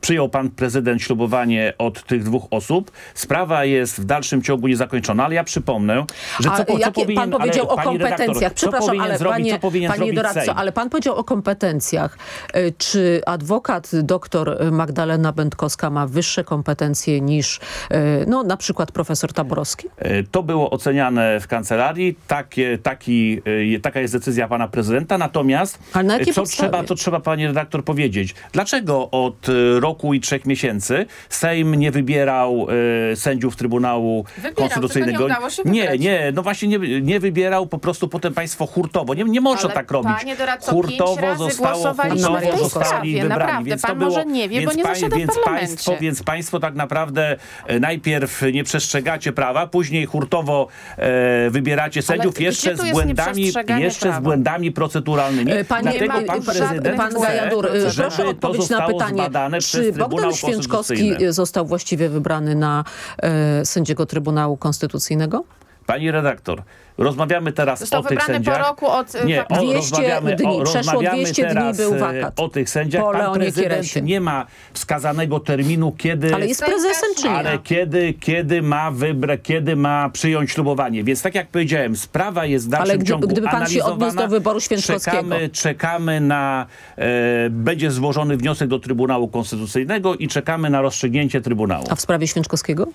przyjął pan prezydent ślubowanie od tych dwóch osób. Sprawa jest w dalszym ciągu niezakończona, ale ja przypomnę, że co, A co jakie powinien, pan powiedział ale, o redaktor, kompetencjach? co Przepraszam, ale zrobić, panie, co powinien panie doradco, Sejm? ale pan powiedział o kompetencjach. E, Czy adwokat doktor Magdalena Będkowska ma wyższe kompetencje niż e, no, na przykład profesor Taborowski? To było oceniane w kancelarii, Takie, taki, taka jest decyzja pana prezydenta, natomiast co podstawie? trzeba, co trzeba pani redaktor powiedzieć? Dlaczego od e, roku i trzech miesięcy Sejm nie wybierał e, sędziów Trybunału Wybierał, Konstytucyjnego? nie nie, nie, no właśnie nie, nie wybierał, po prostu potem państwo hurtowo, nie, nie można Ale tak robić. doradco, hurtowo zostało, hurtowo zostali wybrani. naprawdę. Więc Pan to było, nie wie, bo więc nie pań- więc państwo, więc państwo tak naprawdę e, najpierw nie przestrzegacie prawa, później hurtowo e, wybieracie sędziów gdzie jeszcze z błędami, jeszcze z prawa? błędami proceduralnymi. E, Panie, Dlatego pan pan, pan Gajadur, żeby proszę odpowiedź na pytanie, czy Bogdan Święczkowski Konstytucyjny. został właściwie wybrany na e, sędziego Trybunału Konstytucyjnego? Pani redaktor, rozmawiamy teraz Został o tych wybrany po sędziach. roku od, e, Nie, o, 200 rozmawiamy, dni, o, przeszło rozmawiamy 200 dni teraz był e, wakat. o tych sędziach. Po Pan prezydent Kieresie. nie ma wskazanego terminu, kiedy... Ale jest prezesem czy nie? Ale kiedy, kiedy ma wybrać, kiedy ma przyjąć ślubowanie. Więc tak jak powiedziałem, sprawa jest w dalszym Ale gdy- ciągu gdyby pan się odniósł do wyboru Święczkowskiego. Czekamy, czekamy na... E, będzie złożony wniosek do Trybunału Konstytucyjnego i czekamy na rozstrzygnięcie Trybunału. A w sprawie Święczkowskiego?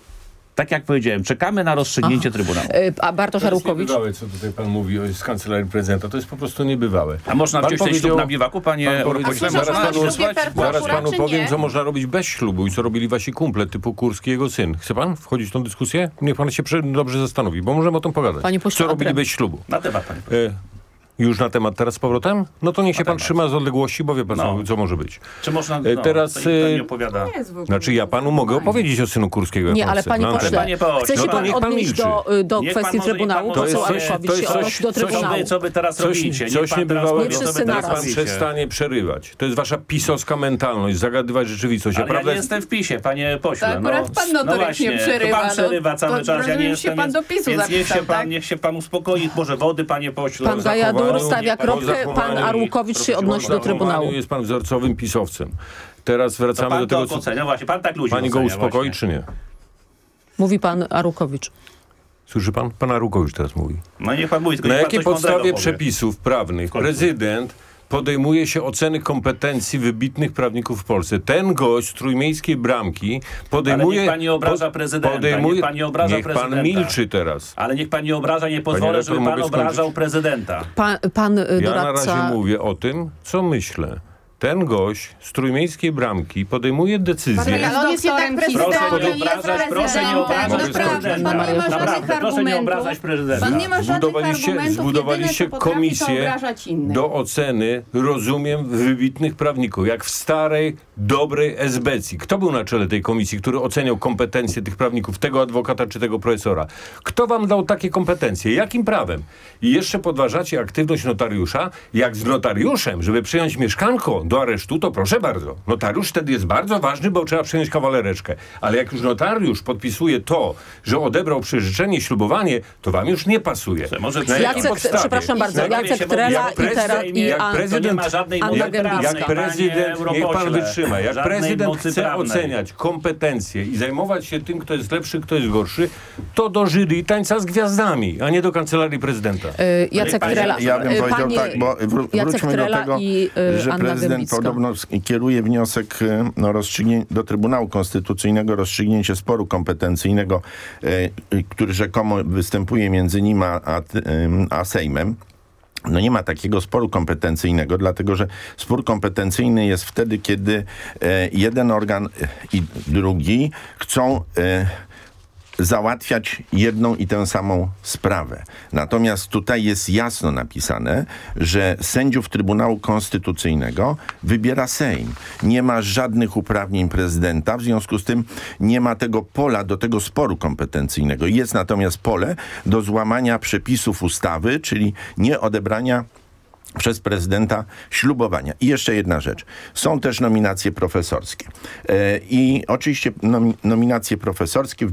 Tak jak powiedziałem, czekamy na rozstrzygnięcie Trybunału. E, A Bartosz To jest Arłukowicz? niebywałe, co tutaj pan mówi o- z kancelarii prezydenta. To jest po prostu niebywałe. A można Pan wziąć powiedział- ślub na biwaku, panie pan powiedział- zaraz panu, zaraz panu powiem, nie? co można robić bez ślubu i co robili wasi kumple typu Kurski i jego syn. Chce pan wchodzić w tą dyskusję? Niech pan się dobrze zastanowi, bo możemy o tym pogadać. Panie pośle, co robili bez ślubu? Na temat, panie. Już na temat teraz z powrotem? No to niech się pan trzyma z odległości, bo wie pan, No. co, może być. Czy można... E, No, teraz, to nikt tam e, nie opowiada. Znaczy ja panu mogę opowiedzieć o synu Kurskiego. Nie, pan ale panie No, pośle, panie chce się no to pan odnieść do, y, do Niech kwestii może- Trybunału, pan to to jest coś- Arłukowicz to jest się coś- do coś- Trybunału. Co wy, co wy teraz Coś, robicie? Niech coś niebywałego. wy wszyscy teraz pan przestanie przerywać. To jest wasza pisowska mentalność, zagadywać rzeczywistość. Ale ja nie jest- jestem w PiSie, panie pośle. To akurat no, pan notorycznie no właśnie, przerywa, To pan no. przerywa cały To czas, ja nie jestem, się pan do PiSu więc niech, zapisał, się pan, tak? niech się pan uspokoi. Może wody, panie pośle. Pan zachowaniu- stawia kropkę, pan Arłukowicz się odnosi do Trybunału. jest pan wzorcowym pisowcem. Teraz wracamy pan do tego, to co... ocenia, właśnie, pan tak ludzi Pani go uspokoi, właśnie. czy nie? Mówi pan Arłukowicz. Słyszy pan? Pan Arłukowicz teraz mówi. No niech pan mówi, tylko Na jakiej podstawie przepisów prawnych prezydent podejmuje się oceny kompetencji wybitnych prawników w Polsce. Ten gość z Trójmiejskiej Bramki podejmuje... Ale niech pan nie obraża prezydenta, niech pan nie obraża niech pan prezydenta. milczy teraz. Ale niech pan nie obraża, nie pozwolę, redaktor, żeby pan obrażał prezydenta. Pan, pan y, Ja na doradca... razie mówię o tym, co myślę. Ten gość z Trójmiejskiej Bramki podejmuje decyzję... Ale on jest jednak Proszę prezydentem, proszę nie prezydentem. obrażać prezydenta. Pan nie ma żadnych Naprawdę, proszę nie argumentów. obrażać prezydenta. Pan nie ma żadnych Zbudowaliście, argumentów, zbudowaliście komisję do oceny, rozumiem, wybitnych prawników, jak w starej, dobrej esbecji. Kto był na czele tej komisji, który oceniał kompetencje tych prawników, tego adwokata czy tego profesora? Kto wam dał takie kompetencje? Jakim prawem? I jeszcze podważacie aktywność notariusza, jak z notariuszem, żeby przyjąć mieszkanko, do aresztu, to proszę bardzo. Notariusz wtedy jest bardzo ważny, bo trzeba przyjąć kawalereczkę. Ale jak już notariusz podpisuje to, że odebrał przyrzeczenie, ślubowanie, to wam już nie pasuje. Może Na jakiej Jacek, podstawie? przepraszam bardzo, Jacek Trela i teraz i jak An- prezydent, To nie ma żadnej Anna mocy Gębicka. jak prawnej, prezydent, niech pan wytrzyma, jak prezydent chce prawnej. oceniać kompetencje i zajmować się tym, kto jest lepszy, kto jest gorszy, to do jury tańca z gwiazdami, a nie do kancelarii prezydenta. Y, Jacek Trela. Ja bym y, powiedział panie tak, bo wró- Jacek wróćmy Trela do tego, i, y, że Anna prezydent Podobno kieruje wniosek y, no, do Trybunału Konstytucyjnego rozstrzygnięcie sporu kompetencyjnego, y, który rzekomo występuje między nim a, a, a Sejmem. No nie ma takiego sporu kompetencyjnego, dlatego że spór kompetencyjny jest wtedy, kiedy e, jeden organ e, i drugi chcą e, załatwiać jedną i tę samą sprawę. Natomiast tutaj jest jasno napisane, że sędziów Trybunału Konstytucyjnego wybiera Sejm. Nie ma żadnych uprawnień prezydenta, w związku z tym nie ma tego pola do tego sporu kompetencyjnego. Jest natomiast pole do złamania przepisów ustawy, czyli nie odebrania przez prezydenta ślubowania. I jeszcze jedna rzecz. Są też nominacje profesorskie. E, I oczywiście nomi nominacje profesorskie,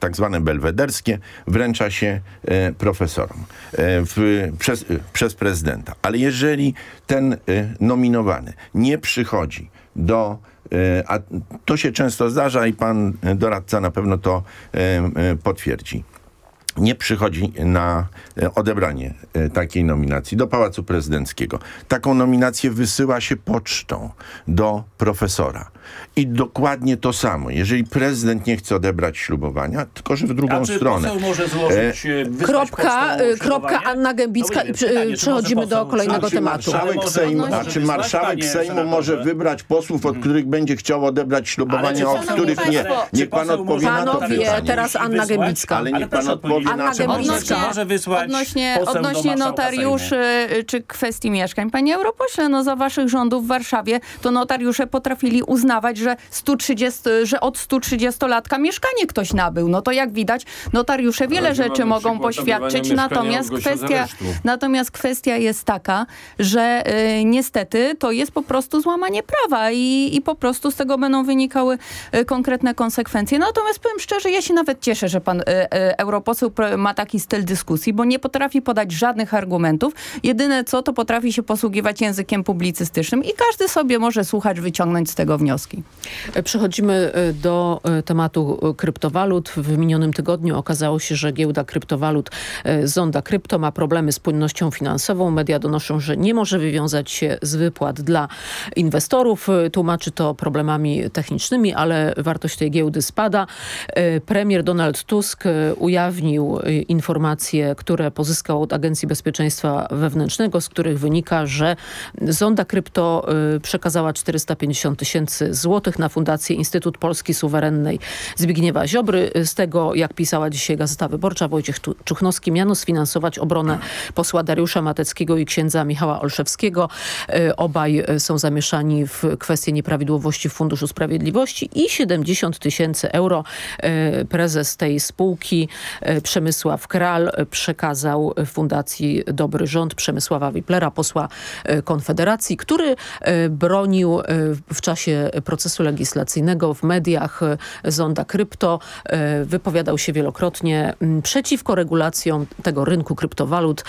tak zwane belwederskie, wręcza się e, profesorom e, w, przez, e, przez prezydenta. Ale jeżeli ten e, nominowany nie przychodzi do e, a to się często zdarza i pan doradca na pewno to potwierdzi nie przychodzi na odebranie e, takiej nominacji do Pałacu Prezydenckiego. Taką nominację wysyła się pocztą do profesora. I dokładnie to samo. Jeżeli prezydent nie chce odebrać ślubowania, tylko że w drugą A czy stronę. poseł może złożyć, E, e, Kropka, kropka? Anna Gębicka No i przy, pytanie, przechodzimy do kolejnego tematu. marszałek, Sejmu, a czy marszałek Sejmu może wybrać posłów, od których będzie chciał odebrać ślubowanie, a od których nie? Niech pan odpowie na to Panowie, pytanie. teraz Anna? Gębicka. Ale niech pan odpowie na Gębicka. pytanie. Może wysłać Odnośnie, odnośnie notariuszy y, czy kwestii mieszkań. Panie europośle, no za waszych rządów w Warszawie to notariusze potrafili uznawać, że, 130, że od 130-latka mieszkanie ktoś nabył. No to jak widać, notariusze wiele Ale rzeczy mogą poświadczyć, natomiast kwestia, natomiast kwestia jest taka, że y, niestety to jest po prostu złamanie prawa i, i po prostu z tego będą wynikały y, konkretne konsekwencje. Natomiast powiem szczerze, ja się nawet cieszę, że pan y, y, europoseł ma taki styl dyskusji, bo nie potrafi podać żadnych argumentów. Jedyne co, to potrafi się posługiwać językiem publicystycznym i każdy sobie może słuchać, wyciągnąć z tego wnioski. Przechodzimy e, do e, tematu e, kryptowalut. W minionym tygodniu okazało się, że giełda kryptowalut Zonda Krypto ma problemy z płynnością finansową. Media donoszą, że nie może wywiązać się z wypłat dla inwestorów. Tłumaczy to problemami technicznymi, ale wartość tej giełdy spada. Premier Donald Tusk ujawnił informacje, które pozyskał od Agencji Bezpieczeństwa Wewnętrznego, z których wynika, że Zonda Krypto e, przekazała 450 tysięcy złotych na Fundację Instytut Polski Suwerennej Zbigniewa Ziobry. Z tego, jak pisała dzisiaj Gazeta Wyborcza, Wojciech Czuchnowski miano sfinansować obronę posła Dariusza Mateckiego i księdza Michała Olszewskiego. E, Obaj e, są zamieszani w kwestie nieprawidłowości w Funduszu Sprawiedliwości i 70 tysięcy euro prezes tej spółki Przemysław Kral e, przekazał Fundacji Dobry Rząd Przemysława Wiplera, posła e, Konfederacji, który e, bronił e, w czasie procesu legislacyjnego w mediach Zonda Krypto. Wypowiadał się wielokrotnie przeciwko regulacjom tego rynku kryptowalut,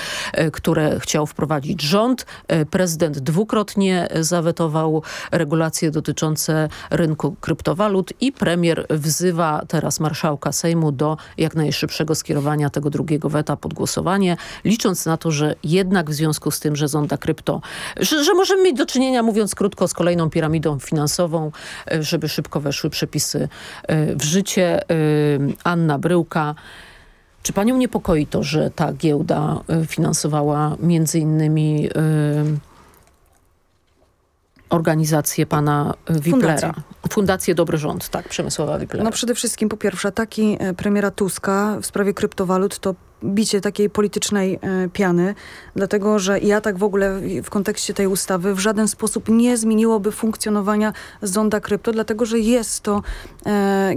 które chciał wprowadzić rząd. Prezydent dwukrotnie zawetował regulacje dotyczące rynku kryptowalut i premier wzywa teraz marszałka Sejmu do jak najszybszego skierowania tego drugiego weta pod głosowanie, licząc na to, że jednak w związku z tym, że Zonda Krypto, że, że możemy mieć do czynienia, mówiąc krótko, z kolejną piramidą finansową, e, żeby szybko weszły przepisy e, w życie. E, Anna Bryłka. Czy panią niepokoi to, że ta giełda finansowała między innymi organizację pana e, Wiplera? Fundację. Fundację Dobry Rząd, tak, Przemysława Wiplera. No przede wszystkim po pierwsze ataki e, premiera Tuska w sprawie kryptowalut to bicie takiej politycznej e, piany, dlatego że i atak w ogóle w- kontekście tej ustawy w żaden sposób nie zmieniłoby funkcjonowania Zonda Krypto, dlatego że jest to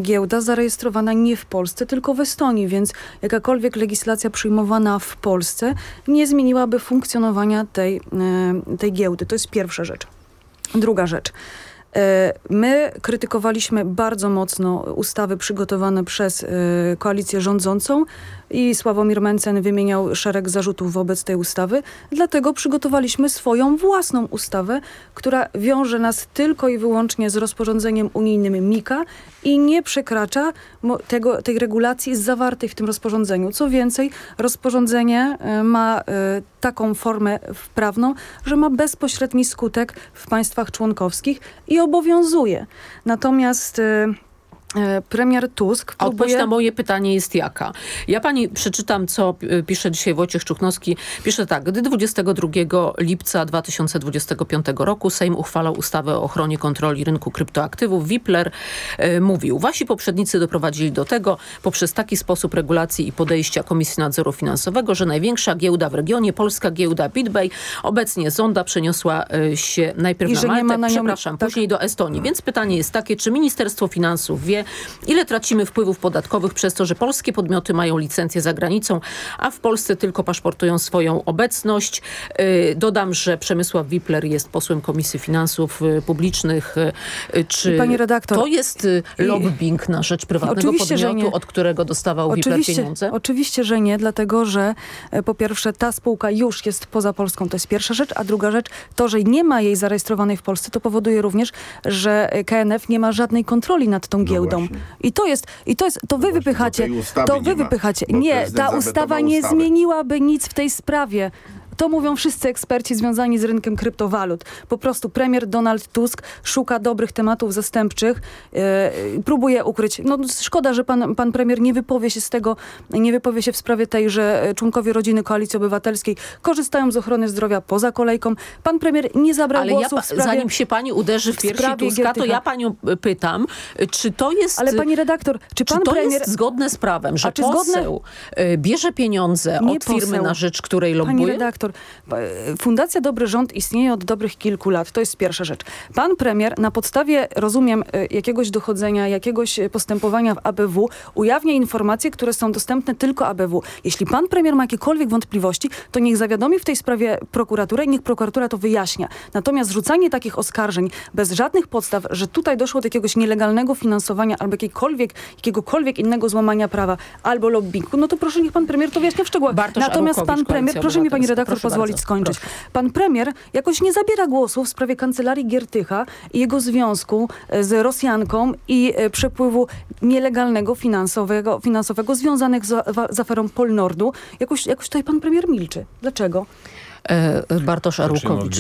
giełda zarejestrowana nie w Polsce, tylko w Estonii, więc jakakolwiek legislacja przyjmowana w Polsce nie zmieniłaby funkcjonowania tej, tej giełdy. To jest pierwsza rzecz. Druga rzecz. E, My krytykowaliśmy bardzo mocno ustawy przygotowane przez e, koalicję rządzącą i Sławomir Mencen wymieniał szereg zarzutów wobec tej ustawy. Dlatego przygotowaliśmy swoją własną ustawę, która wiąże nas tylko i wyłącznie z rozporządzeniem unijnym MIKA i nie przekracza tego, tej regulacji zawartej w tym rozporządzeniu. Co więcej, rozporządzenie e, ma e, taką formę prawną, że ma bezpośredni skutek w państwach członkowskich i obowiązuje. Natomiast e, premier Tusk A odpowiedź próbuje... na moje pytanie jest jaka? Ja pani przeczytam, co y, pisze dzisiaj Wojciech Czuknowski. Pisze tak. Gdy 22 lipca 2025 roku Sejm uchwalał ustawę o ochronie kontroli rynku kryptoaktywów, Wipler y, mówił, wasi poprzednicy doprowadzili do tego poprzez taki sposób regulacji i podejścia Komisji Nadzoru Finansowego, że największa giełda w regionie, polska giełda BitBay, obecnie Zonda przeniosła y, się najpierw I na Maltę, ma na nią- przepraszam, tak. później do Estonii. Więc pytanie jest takie, czy Ministerstwo Finansów wie, ile tracimy wpływów podatkowych przez to, że polskie podmioty mają licencję za granicą, a w Polsce tylko paszportują swoją obecność. Yy, Dodam, że Przemysław Wipler jest posłem Komisji Finansów y, Publicznych. Y, Czy pani redaktor, to jest y, lobbying na rzecz prywatnego Oczywiście, że podmiotu, nie. od którego dostawał Wipler Oczywiście, pieniądze? oczywiście, że nie, dlatego że e, po pierwsze ta spółka już jest poza Polską, to jest pierwsza rzecz, a druga rzecz, to, że nie ma jej zarejestrowanej w Polsce, to powoduje również, że e, KNF nie ma żadnej kontroli nad tą giełdą. I to jest, i to jest, to wy wypychacie, tej ustawy to wy wypychacie. Nie, ta ustawa nie ustawę. zmieniłaby nic w tej sprawie. To mówią wszyscy eksperci związani z rynkiem kryptowalut. Po prostu premier Donald Tusk szuka dobrych tematów zastępczych, e, próbuje ukryć. No szkoda, że pan, pan premier nie wypowie się z tego, nie wypowie się w sprawie tej, że e, członkowie rodziny Koalicji Obywatelskiej korzystają z ochrony zdrowia poza kolejką. Pan premier nie zabrał Ale ja, głosu pa- w sprawie... zanim się pani uderzy w piersi Tuska, to Giertycha. ja panią y, pytam, y, czy to jest... Ale pani redaktor, czy pan to premier... jest zgodne z prawem, że czy zgodne- poseł y, bierze pieniądze Nie od firmy, poseł. na rzecz której Pani lobbuje? redaktor, e, Fundacja Dobry Rząd istnieje od dobrych kilku lat. To jest pierwsza rzecz. Pan premier na podstawie, rozumiem, e, jakiegoś dochodzenia, jakiegoś e, postępowania w ABW ujawnia informacje, które są dostępne tylko ABW. Jeśli pan premier ma jakiekolwiek wątpliwości, to niech zawiadomi w tej sprawie prokuraturę i niech prokuratura to wyjaśnia. Natomiast rzucanie takich oskarżeń bez żadnych podstaw, że tutaj doszło do jakiegoś nielegalnego finansowania albo jakiejkolwiek, jakiegokolwiek innego złamania prawa albo lobbingu, no to proszę niech pan premier to wyjaśnia w szczegółach. Bartosz Natomiast pan premier, proszę mi pani redaktor Proszę pozwolić bardzo. skończyć. Pan premier jakoś nie zabiera głosu w sprawie kancelarii Giertycha i jego związku e, z Rosjanką i e, przepływu nielegalnego finansowego, finansowego związanych z, z aferą Polnordu. Jakoś, jakoś tutaj pan premier milczy. Dlaczego? E, Bartosz Zacznijmy od Arłukowicz.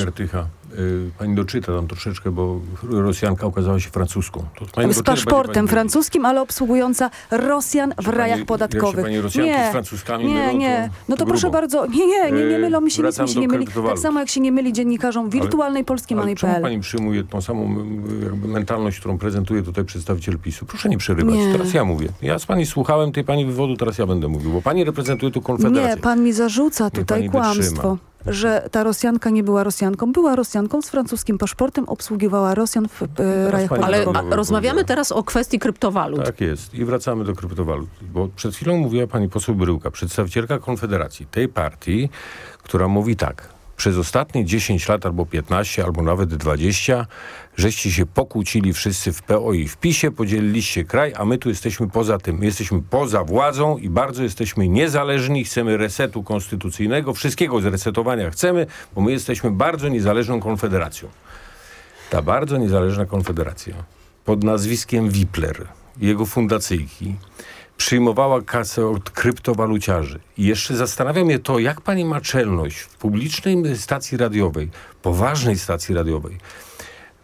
Y, Pani doczyta tam troszeczkę, bo Rosjanka okazała się francuską. Z paszportem pani francuskim, ale obsługująca Rosjan w pani- rajach podatkowych. pani Rosjanki z Francuzkami nie, mylą, nie. to- No to to proszę bardzo. Nie, nie, nie, nie E, mylą mi się, nic mi się nie myli. Tak samo jak się nie myli dziennikarzom wirtualnej Polski Ale czemu Money.pl. pani przyjmuje tą samą jakby mentalność, którą prezentuje tutaj przedstawiciel PiSu? Proszę nie przerywać. Nie. Teraz ja mówię. Ja z pani słuchałem tej pani wywodu, teraz ja będę mówił, bo pani reprezentuje tu Konfederację. Nie, pan mi zarzuca tutaj kłamstwo. wytrzyma. Że ta Rosjanka nie była Rosjanką. Była Rosjanką z francuskim paszportem, obsługiwała Rosjan w e, rajach Ale a, rozmawiamy teraz o kwestii kryptowalut. Tak jest. I wracamy do kryptowalut. Bo przed chwilą mówiła pani poseł Bryłka, przedstawicielka Konfederacji, tej partii, która mówi tak. Przez ostatnie 10 lat, albo 15, albo nawet 20, żeście się pokłócili wszyscy w PO i w PiSie, podzieliliście kraj, a my tu jesteśmy poza tym. My jesteśmy poza władzą i bardzo jesteśmy niezależni. Chcemy resetu konstytucyjnego, wszystkiego zresetowania chcemy, bo my jesteśmy bardzo niezależną konfederacją. Ta bardzo niezależna konfederacja pod nazwiskiem Wipler, jego fundacyjki, przyjmowała kasę od kryptowaluciarzy. I jeszcze zastanawia mnie to, jak pani ma czelność w publicznej stacji radiowej, poważnej stacji radiowej,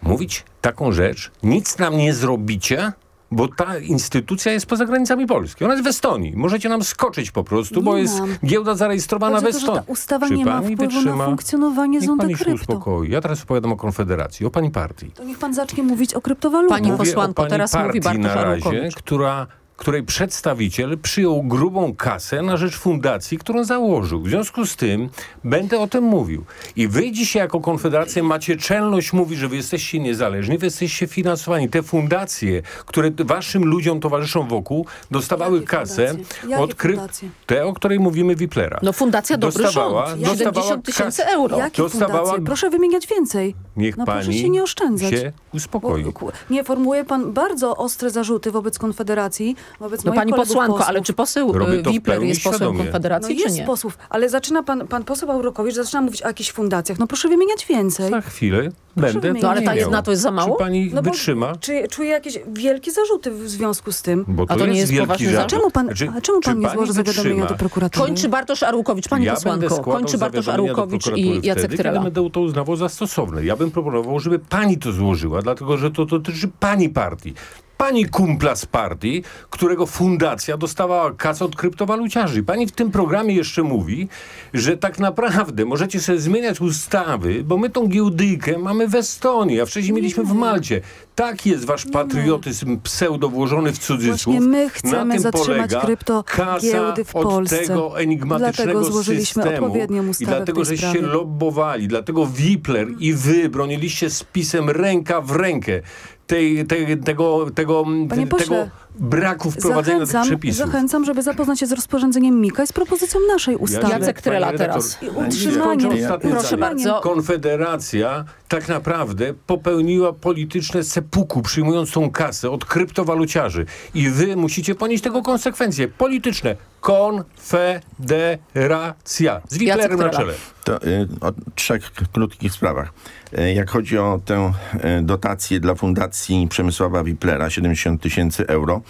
mówić taką rzecz, nic nam nie zrobicie, bo ta instytucja jest poza granicami Polski. Ona jest w Estonii. Możecie nam skoczyć po prostu, bo Nie jest mam. giełda zarejestrowana Chodzi w to, Estonii. ta ustawa Czy nie ma wpływu na wytrzyma? funkcjonowanie Niech Zonda pani się Krypto. uspokoi. Ja teraz opowiadam o Konfederacji, o pani partii. To niech pan zacznie mówić o kryptowalutach. Pani Mówię posłanko, pani teraz mówi Bartosz na razie, która której przedstawiciel przyjął grubą kasę na rzecz fundacji, którą założył. W związku z tym będę o tym mówił. I wy dzisiaj jako Konfederacja macie czelność mówić, że wy jesteście niezależni, wy jesteście finansowani. Te fundacje, które waszym ludziom towarzyszą wokół, dostawały Jakie kasę fundacje? Od kry... Te, o której mówimy Wiplera. No Fundacja Dobry dostawała, Rząd, dostawała 70 tysięcy euro. Jakie Dostawała- fundacje? Proszę wymieniać więcej. Niech no proszę pani się nie oszczędzać. się uspokoi. Nie, formułuje pan bardzo ostre zarzuty wobec Konfederacji, wobec No moich pani kolegów posłanko, posłów. ale czy poseł y, to Wipler jest posłem świadomie. No Konfederacji, czy jest nie? posłów, ale zaczyna pan, pan poseł Aurokowicz, zaczyna mówić o jakichś fundacjach. No proszę wymieniać więcej. Za chwilę będę wymieniać. No ale ta jedna to jest za mało? Czy pani No bo wytrzyma? Czy, czuję jakieś wielkie zarzuty w związku z tym. Bo A to nie jest wielki poważny zarzut. Czemu pan, Znaczy, a czemu pan nie złoży zawiadomienia do prokuratury? Kończy Bartosz Arłukowicz, pani ja posłanko. będę Kończy Bartosz Arłukowicz i Jacek wtedy, Trela. Będę to uznawał za stosowne. Ja bym proponował, żeby pani to złożyła, dlatego że to dotyczy pani partii. Pani kumpla z partii, którego fundacja dostawała kasę od kryptowaluciarzy. Pani w tym programie jeszcze mówi, że tak naprawdę możecie sobie zmieniać ustawy, bo my tą giełdyjkę mamy w Estonii, a wcześniej mieliśmy w Malcie. Tak jest wasz patriotyzm pseudo włożony w cudzysłów. Właśnie my Na chcemy tym zatrzymać polega krypto kasa giełdy w od Polsce. tego enigmatycznego Dlatego złożyliśmy systemu odpowiednią i ustawę dlatego, w tej żeście sprawie. lobbowali, dlatego Wipler i wy broniliście z pisem ręka w rękę tej, tej, tego, tego, Panie tego pośle, braku wprowadzenia tych Zachęcam, przepisów. zachęcam, żeby zapoznać się z rozporządzeniem Mika i z propozycją naszej ustawy. Jacek Trela teraz. utrzymanie. Proszę bardzo. Konfederacja tak naprawdę popełniła polityczne sepuku, przyjmując tą kasę od kryptowaluciarzy. I wy musicie ponieść tego konsekwencje polityczne. Konfederacja. Z Wiplerem na czele. To y, o trzech krótkich sprawach. Y, Jak chodzi o tę y, dotację dla Fundacji Przemysława Wiplera, 70 tysięcy euro,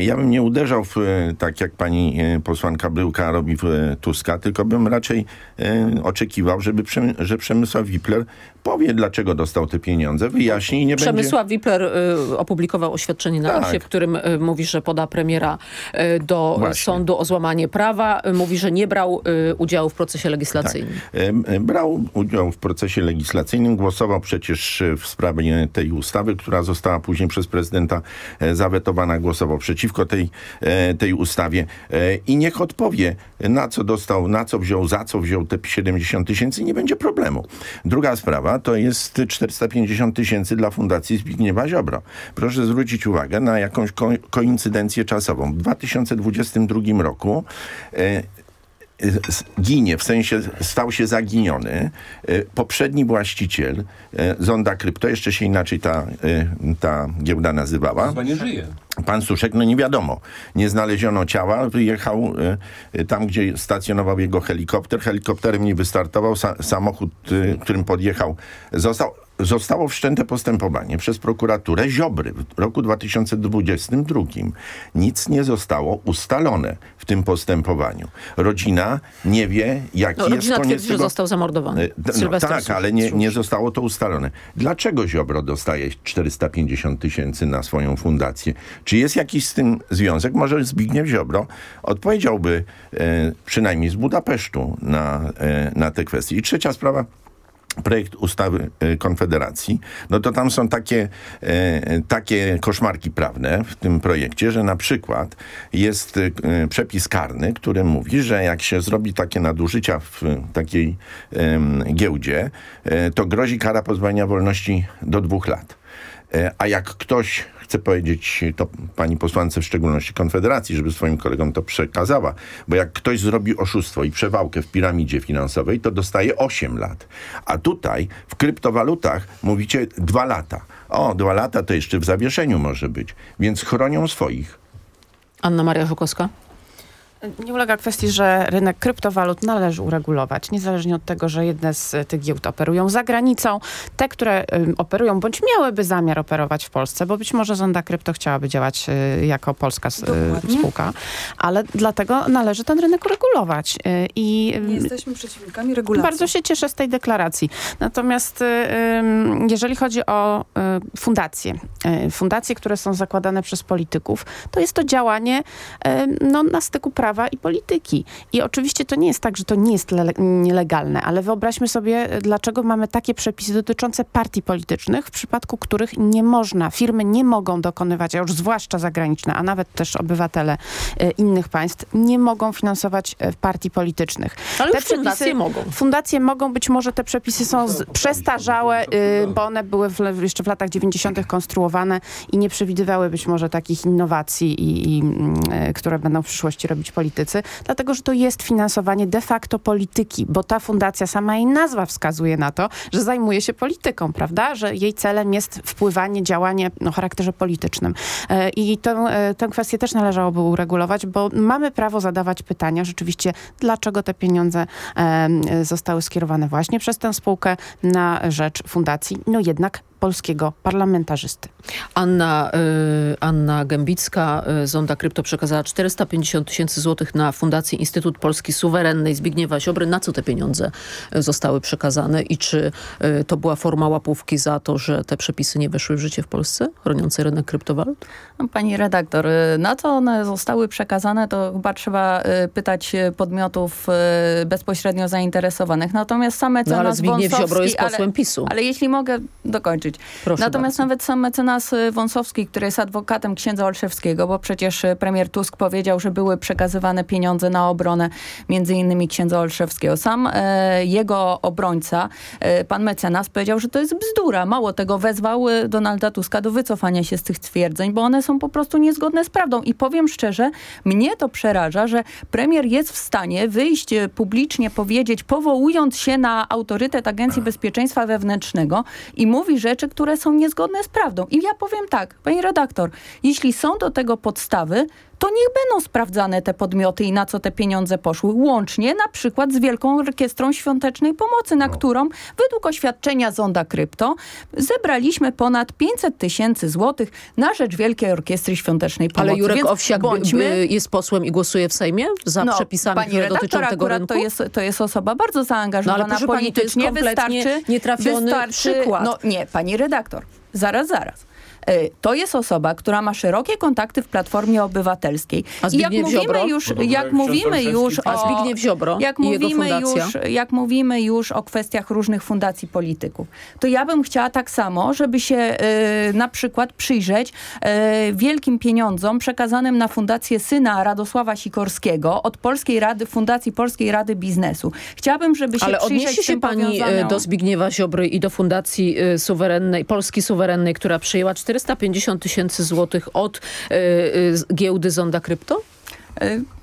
ja bym nie uderzał w, y, tak jak pani y, posłanka Bryłka robi w Tuska, tylko bym raczej oczekiwał, żeby że Przemysław Wipler powie, dlaczego dostał te pieniądze, wyjaśni i nie będzie... Przemysław Wipler y, opublikował oświadczenie na Tak. w którym mówi, że poda premiera do Właśnie. sądu o złamanie prawa. Mówi, że nie brał udziału w procesie legislacyjnym. Em, Brał udział w procesie legislacyjnym, głosował przecież e, w sprawie tej ustawy, która została później przez prezydenta e, zawetowana, głosował przeciwko tej, e, tej ustawie E, i niech odpowie, na co dostał, na co wziął, za co wziął te 70 tysięcy i nie będzie problemu. Druga sprawa to jest 450 tysięcy dla Fundacji Zbigniewa Ziobro. Proszę zwrócić uwagę na jakąś ko koincydencję czasową. W 2022 roku e, ginie, w sensie stał się zaginiony. E, Poprzedni właściciel e, Zonda Krypto, jeszcze się inaczej ta, e, ta giełda nazywała. Chyba nie żyje. Pan Suszek, no nie wiadomo. Nie znaleziono ciała, wyjechał tam, gdzie stacjonował jego helikopter. Helikopterem nie wystartował, sa samochód, którym podjechał, został. Zostało wszczęte postępowanie przez prokuraturę Ziobry w roku 2022. Nic nie zostało ustalone w tym postępowaniu. Rodzina nie wie, jaki No, jest rodzina koniec twierdzi, że tego... został zamordowany. E, No, tak, ale nie, nie zostało to ustalone. Dlaczego Ziobro dostaje 450 tysięcy na swoją fundację? Czy jest jakiś z tym związek? Może Zbigniew Ziobro odpowiedziałby e, przynajmniej z Budapesztu na, e, na te kwestie. I trzecia sprawa projekt ustawy e, Konfederacji, no to tam są takie, e, takie koszmarki prawne w tym projekcie, że na przykład jest e, przepis karny, który mówi, że jak się zrobi takie nadużycia w takiej giełdzie, to grozi kara pozbawienia wolności do dwóch lat. A jak ktoś, chcę powiedzieć to pani posłance w szczególności Konfederacji, żeby swoim kolegom to przekazała, bo jak ktoś zrobi oszustwo i przewałkę w piramidzie finansowej, to dostaje 8 lat. A tutaj w kryptowalutach mówicie 2 lata. O, 2 lata to jeszcze w zawieszeniu może być. Więc chronią swoich. Anna Maria Żukowska. Nie ulega kwestii, że rynek kryptowalut należy uregulować, niezależnie od tego, że jedne z y, tych giełd operują za granicą. Te, które operują bądź miałyby zamiar operować w Polsce, bo być może Zonda Krypto chciałaby działać y, jako polska y, Dokładnie. spółka, ale dlatego należy ten rynek uregulować. I Nie jesteśmy przeciwnikami regulacji. bardzo się cieszę z tej deklaracji. Natomiast jeżeli chodzi o fundacje, fundacje, które są zakładane przez polityków, to jest to działanie no, na styku prawa prawa i polityki. I oczywiście to nie jest tak, że to nie jest nielegalne, ale wyobraźmy sobie, dlaczego mamy takie przepisy dotyczące partii politycznych, w przypadku których nie można, firmy nie mogą dokonywać, a już zwłaszcza zagraniczne, a nawet też obywatele e, innych państw, nie mogą finansować e, partii politycznych. Ale te fundacje mogą. Fundacje mogą, być może te przepisy są z, przestarzałe, y, bo one były w, jeszcze w latach 90. konstruowane i nie przewidywały być może takich innowacji, i, i y, które będą w przyszłości robić politycy, dlatego, że to jest finansowanie de facto polityki, bo ta fundacja, sama jej nazwa wskazuje na to, że zajmuje się polityką, prawda? Że jej celem jest wpływanie, działanie o charakterze politycznym. Y, I tę, tę kwestię też należałoby uregulować, bo mamy prawo zadawać pytania rzeczywiście, dlaczego te pieniądze zostały skierowane właśnie przez tę spółkę na rzecz fundacji. No jednak polskiego parlamentarzysty. Anna, y, Anna Gębicka, y, Zonda Krypto przekazała 450 tysięcy złotych na Fundację Instytut Polski Suwerennej Zbigniewa Ziobry. Na co te pieniądze y, zostały przekazane i czy y, to była forma łapówki za to, że te przepisy nie weszły w życie w Polsce, chroniące rynek kryptowalut? No, pani redaktor, y, na co one zostały przekazane, to chyba trzeba y, pytać podmiotów bezpośrednio zainteresowanych. Natomiast sam mecenas no, ale Zbigniew Ziobro jest posłem ale, PiSu. Ale jeśli mogę dokończyć, Proszę Natomiast bardzo. nawet sam mecenas y, Wąsowski, który jest adwokatem księdza Olszewskiego, bo przecież y, premier Tusk powiedział, że były przekazywane pieniądze na obronę między innymi księdza Olszewskiego. Sam e, jego obrońca, e, pan mecenas powiedział, że to jest bzdura. Mało tego, wezwał y, Donalda Tuska do wycofania się z tych twierdzeń, bo one są po prostu niezgodne z prawdą. I powiem szczerze, mnie to przeraża, że premier jest w stanie wyjść publicznie, powiedzieć, powołując się na autorytet Agencji Bezpieczeństwa Wewnętrznego i mówi rzeczy, które są niezgodne z prawdą. I ja powiem tak, pani redaktor, jeśli są do tego podstawy, to niech będą sprawdzane te podmioty i na co te pieniądze poszły. Łącznie na przykład z Wielką Orkiestrą Świątecznej Pomocy, na no. którą według oświadczenia Zonda Krypto zebraliśmy ponad 500 tysięcy złotych na rzecz Wielkiej Orkiestry Świątecznej Pomocy. Ale Jurek Więc Owsiak bądźmy... jest posłem i głosuje w Sejmie za no, przepisami, które dotyczą tego rynku? To jest, to jest osoba bardzo zaangażowana no, ale politycznie. Pani, to jest wystarczy, nietrafiony wystarczy, przykład. No nie, pani redaktor. Zaraz, zaraz. E, to jest osoba, która ma szerokie kontakty w Platformie Obywatelskiej. A I jak mówimy Ziobro? już, jak mówimy już o... A Zbigniew Ziobro jak i mówimy jego fundacja? już, Jak mówimy już o kwestiach różnych fundacji polityków, to ja bym chciała tak samo, żeby się e, na przykład przyjrzeć e, wielkim pieniądzom przekazanym na fundację syna Radosława Sikorskiego od Polskiej Rady, Fundacji Polskiej Rady Biznesu. Chciałabym, żeby się Ale przyjrzeć odniesie się pani powiązaną... do Zbigniewa Ziobry i do Fundacji Suwerennej, Polski Suwerennej, która przyjęła 450 tysięcy złotych od y, y, giełdy Zonda Krypto?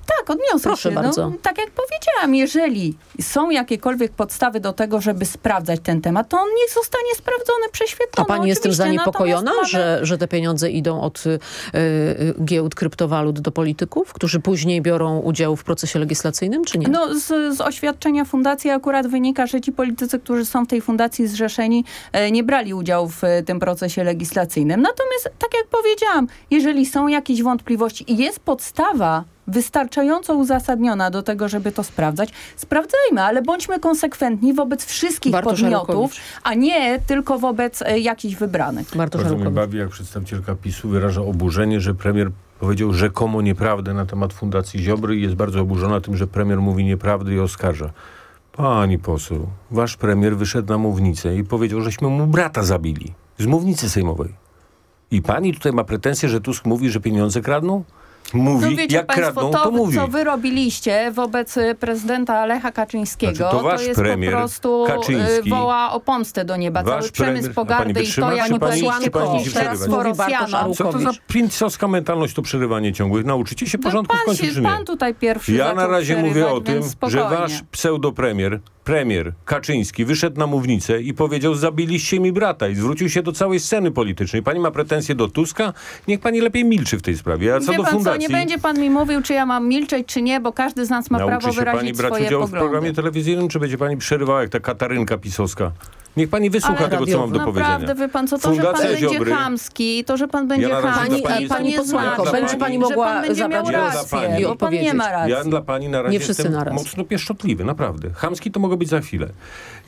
Y tak, odniosę Proszę się. bardzo. No, tak jak powiedziałam, jeżeli są jakiekolwiek podstawy do tego, żeby sprawdzać ten temat, to on niech zostanie sprawdzony, prześwietlony. A pani jest tym zaniepokojona, mamy... że, że te pieniądze idą od y, y, giełd kryptowalut do polityków, którzy później biorą udział w procesie legislacyjnym, czy nie? No z, z oświadczenia fundacji akurat wynika, że ci politycy, którzy są w tej fundacji zrzeszeni, e, nie brali udziału w e, tym procesie legislacyjnym. Natomiast, tak jak powiedziałam, jeżeli są jakieś wątpliwości i jest podstawa wystarczająco uzasadniona do tego, żeby to sprawdzać, sprawdzajmy, ale bądźmy konsekwentni wobec wszystkich Bartosz podmiotów, Arukowicz. a nie tylko wobec e, jakichś wybranych. Bartosz Bardzo mnie bawi, jak przedstawicielka PiSu wyraża oburzenie, że premier powiedział rzekomo nieprawdę na temat Fundacji Ziobry i jest bardzo oburzona tym, że premier mówi nieprawdę i oskarża. Pani poseł, wasz premier wyszedł na mównicę i powiedział, żeśmy mu brata zabili. Z mównicy sejmowej. I pani tutaj ma pretensje, że Tusk mówi, że pieniądze kradną? Mówi, no wiecie jak państwo, kradną, to, to mówi. co wy robiliście wobec y, prezydenta Lecha Kaczyńskiego, Znaczy, to wasz jest premier po prostu y, Kaczyński, woła o pomstę do nieba. wasz Cały przemysł premier- pogardy i to, jak się teraz po Rosjanom. Co to za princowska mentalność, to przerywanie ciągłych? Nauczycie się porządku w Pan, końcu, się, pan tutaj pierwszy Ja na razie mówię o tym, że wasz pseudopremier, premier Kaczyński wyszedł na mównicę i powiedział, zabiliście mi brata i zwrócił się do całej sceny politycznej. Pani ma pretensje do Tuska? Niech pani lepiej milczy w tej sprawie. A co Wie do fundacji... nie będzie pan mi mówił, czy ja mam milczeć, czy nie, bo każdy z nas ma Nauczy prawo się wyrazić pani brać swoje udział w poglądy. programie telewizyjnym, czy będzie pani przerywała jak ta Katarynka pisowska? Niech pani wysłucha Ale tego, co mam do Naprawdę, powiedzenia. wie pan co, to, że pan będzie chamski, to, że pan będzie Ja na chamski, pani- Pani nie posłanko, znaczy, będzie pani że mogła pan będzie zabrać miał rację, pani. bo pan nie ma racji. Ja dla pani na razie Nie wszyscy jestem naraz. mocno pieszczotliwy, naprawdę. Chamski to mogę być za chwilę.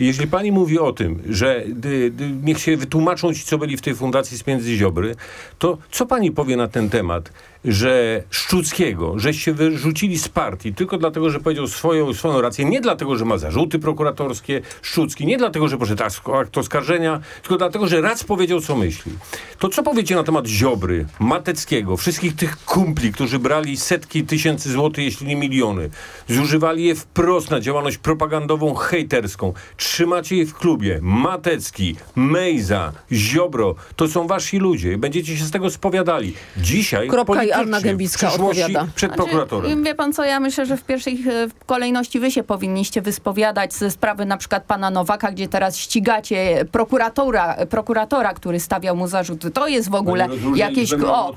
I Jeśli pani mówi o tym, że dy, dy, niech się wytłumaczą ci, co byli w tej fundacji z pieniędzy Ziobry, to co pani powie na ten temat? że Szczuckiego, żeście wyrzucili z partii tylko dlatego, że powiedział swoją, swoją rację, nie dlatego, że ma zarzuty prokuratorskie, Szczucki, nie dlatego, że poszedł akt oskarżenia, tylko dlatego, że raz powiedział, co myśli. To co powiecie na temat Ziobry, Mateckiego, wszystkich tych kumpli, którzy brali setki tysięcy złotych, jeśli nie miliony, zużywali je wprost na działalność propagandową, hejterską. Trzymacie je w klubie. Matecki, Mejza, Ziobro, to są wasi ludzie. Będziecie się z tego spowiadali. Dzisiaj Kropka i Anna Gębicka w przyszłości odpowiada. przed prokuratorem. Znaczy, Wie pan co, ja myślę, że w pierwszej e, kolejności wy się powinniście wyspowiadać ze sprawy na przykład pana Nowaka, gdzie teraz ścigacie prokuratora, prokuratora który stawiał mu zarzuty. To jest w ogóle Panie jakieś... O,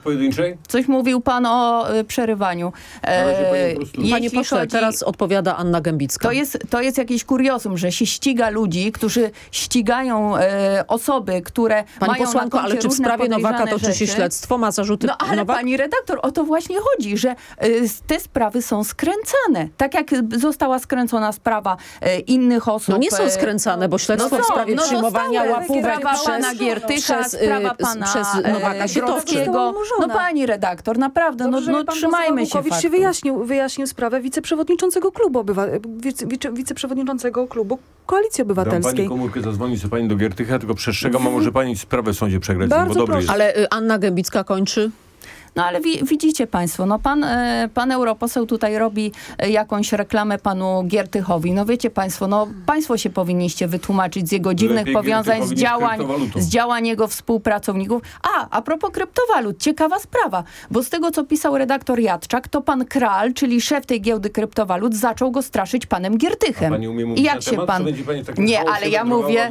coś mówił pan o y, przerywaniu. E, Panie jeśli pośle, chodzi- teraz odpowiada Anna Gębicka. to jest, to jest jakieś kuriozum, że się ściga ludzi, którzy ścigają e, osoby, które Pani mają posłanko, ale czy w sprawie Nowaka toczy się rzeczy. śledztwo? Ma zarzuty No ale Nowak? pani redaktor, o to właśnie chodzi, że y, te sprawy są skręcane. Tak jak została skręcona sprawa y, innych osób. No nie są skręcane, bo śledztwo w są, sprawie no przyjmowania zostały. łapówek sprawa przez- pana Giertycha, przez, y, sprawa pana przez y, Nowaka się No pani redaktor, naprawdę, Dobrze, no, że no pan trzymajmy się Łukowicz się wyjaśnił, wyjaśnił sprawę wiceprzewodniczącego klubu, obywa, wice, wice, wiceprzewodniczącego klubu Koalicji Dam pani Obywatelskiej. komórkę, zadzwoni sobie pani do Giertycha, tylko przestrzegam, a może pani sprawę w sądzie przegrać, Bardzo bo dobry jest. Ale y, Anna Gębicka kończy? No ale wi widzicie państwo, no pan, e, pan europoseł tutaj robi e, jakąś reklamę panu Giertychowi. No wiecie państwo, no państwo się powinniście wytłumaczyć z jego dziwnych Lepiej powiązań, z działań, z działań jego współpracowników. A, a propos kryptowalut, ciekawa sprawa, bo z tego co pisał redaktor Jadczak, to pan Kral, czyli szef tej giełdy kryptowalut, zaczął go straszyć panem Giertychem. I jak się temat, pan... takim Nie, ale ja mówię,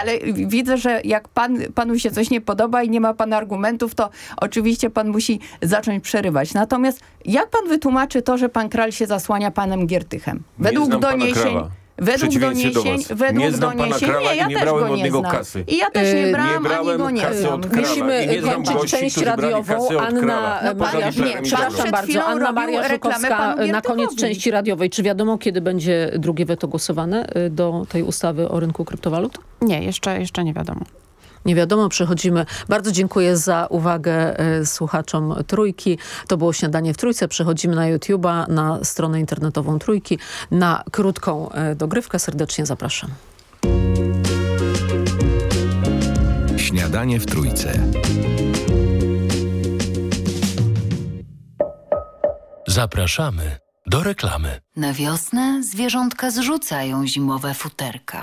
ale widzę, że jak pan, panu się coś nie podoba i nie ma pan argumentów, to oczywiście pan musi zacząć przerywać. Natomiast jak pan wytłumaczy to, że pan Kral się zasłania panem Giertychem? Nie Według doniesień... Według do doniesień, was. według Nie znam pana doniesień, nie, ja i nie też brałem go od nie niego znam. kasy. I ja też Yy, nie nie brałam, ani brałem go nie kasy znam. Musimy I nie znam kończyć gości, część radiową. Anna e, Poza Maria, nie, przepraszam bardzo. Anna Maria reklamę Żukowska panu na koniec części radiowej. Czy wiadomo, kiedy będzie drugie weto głosowane y, do tej ustawy o rynku kryptowalut? Nie, jeszcze, jeszcze nie wiadomo. Nie wiadomo, przechodzimy. Bardzo dziękuję za uwagę e, słuchaczom Trójki. To było Śniadanie w Trójce. Przechodzimy na YouTube'a, na stronę internetową Trójki, na krótką e, dogrywkę. Serdecznie zapraszam. Śniadanie w Trójce. Zapraszamy do reklamy. Na wiosnę zwierzątka zrzucają zimowe futerka.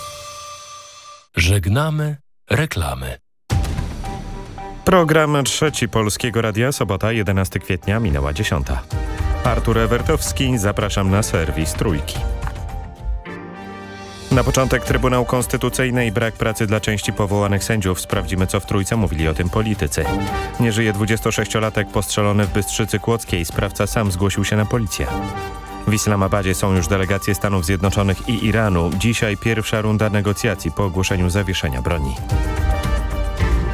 Żegnamy reklamy. Program Trzeci Polskiego Radia, sobota 11 kwietnia, minęła 10. Artur Ewertowski, zapraszam na serwis Trójki. Na początek Trybunał Konstytucyjny i brak pracy dla części powołanych sędziów. Sprawdzimy, co w Trójce mówili o tym politycy. Nie żyje 26-latek postrzelony w Bystrzycy Kłodzkiej. Sprawca sam zgłosił się na policję. W Islamabadzie są już delegacje Stanów Zjednoczonych i Iranu. Dzisiaj pierwsza runda negocjacji po ogłoszeniu zawieszenia broni.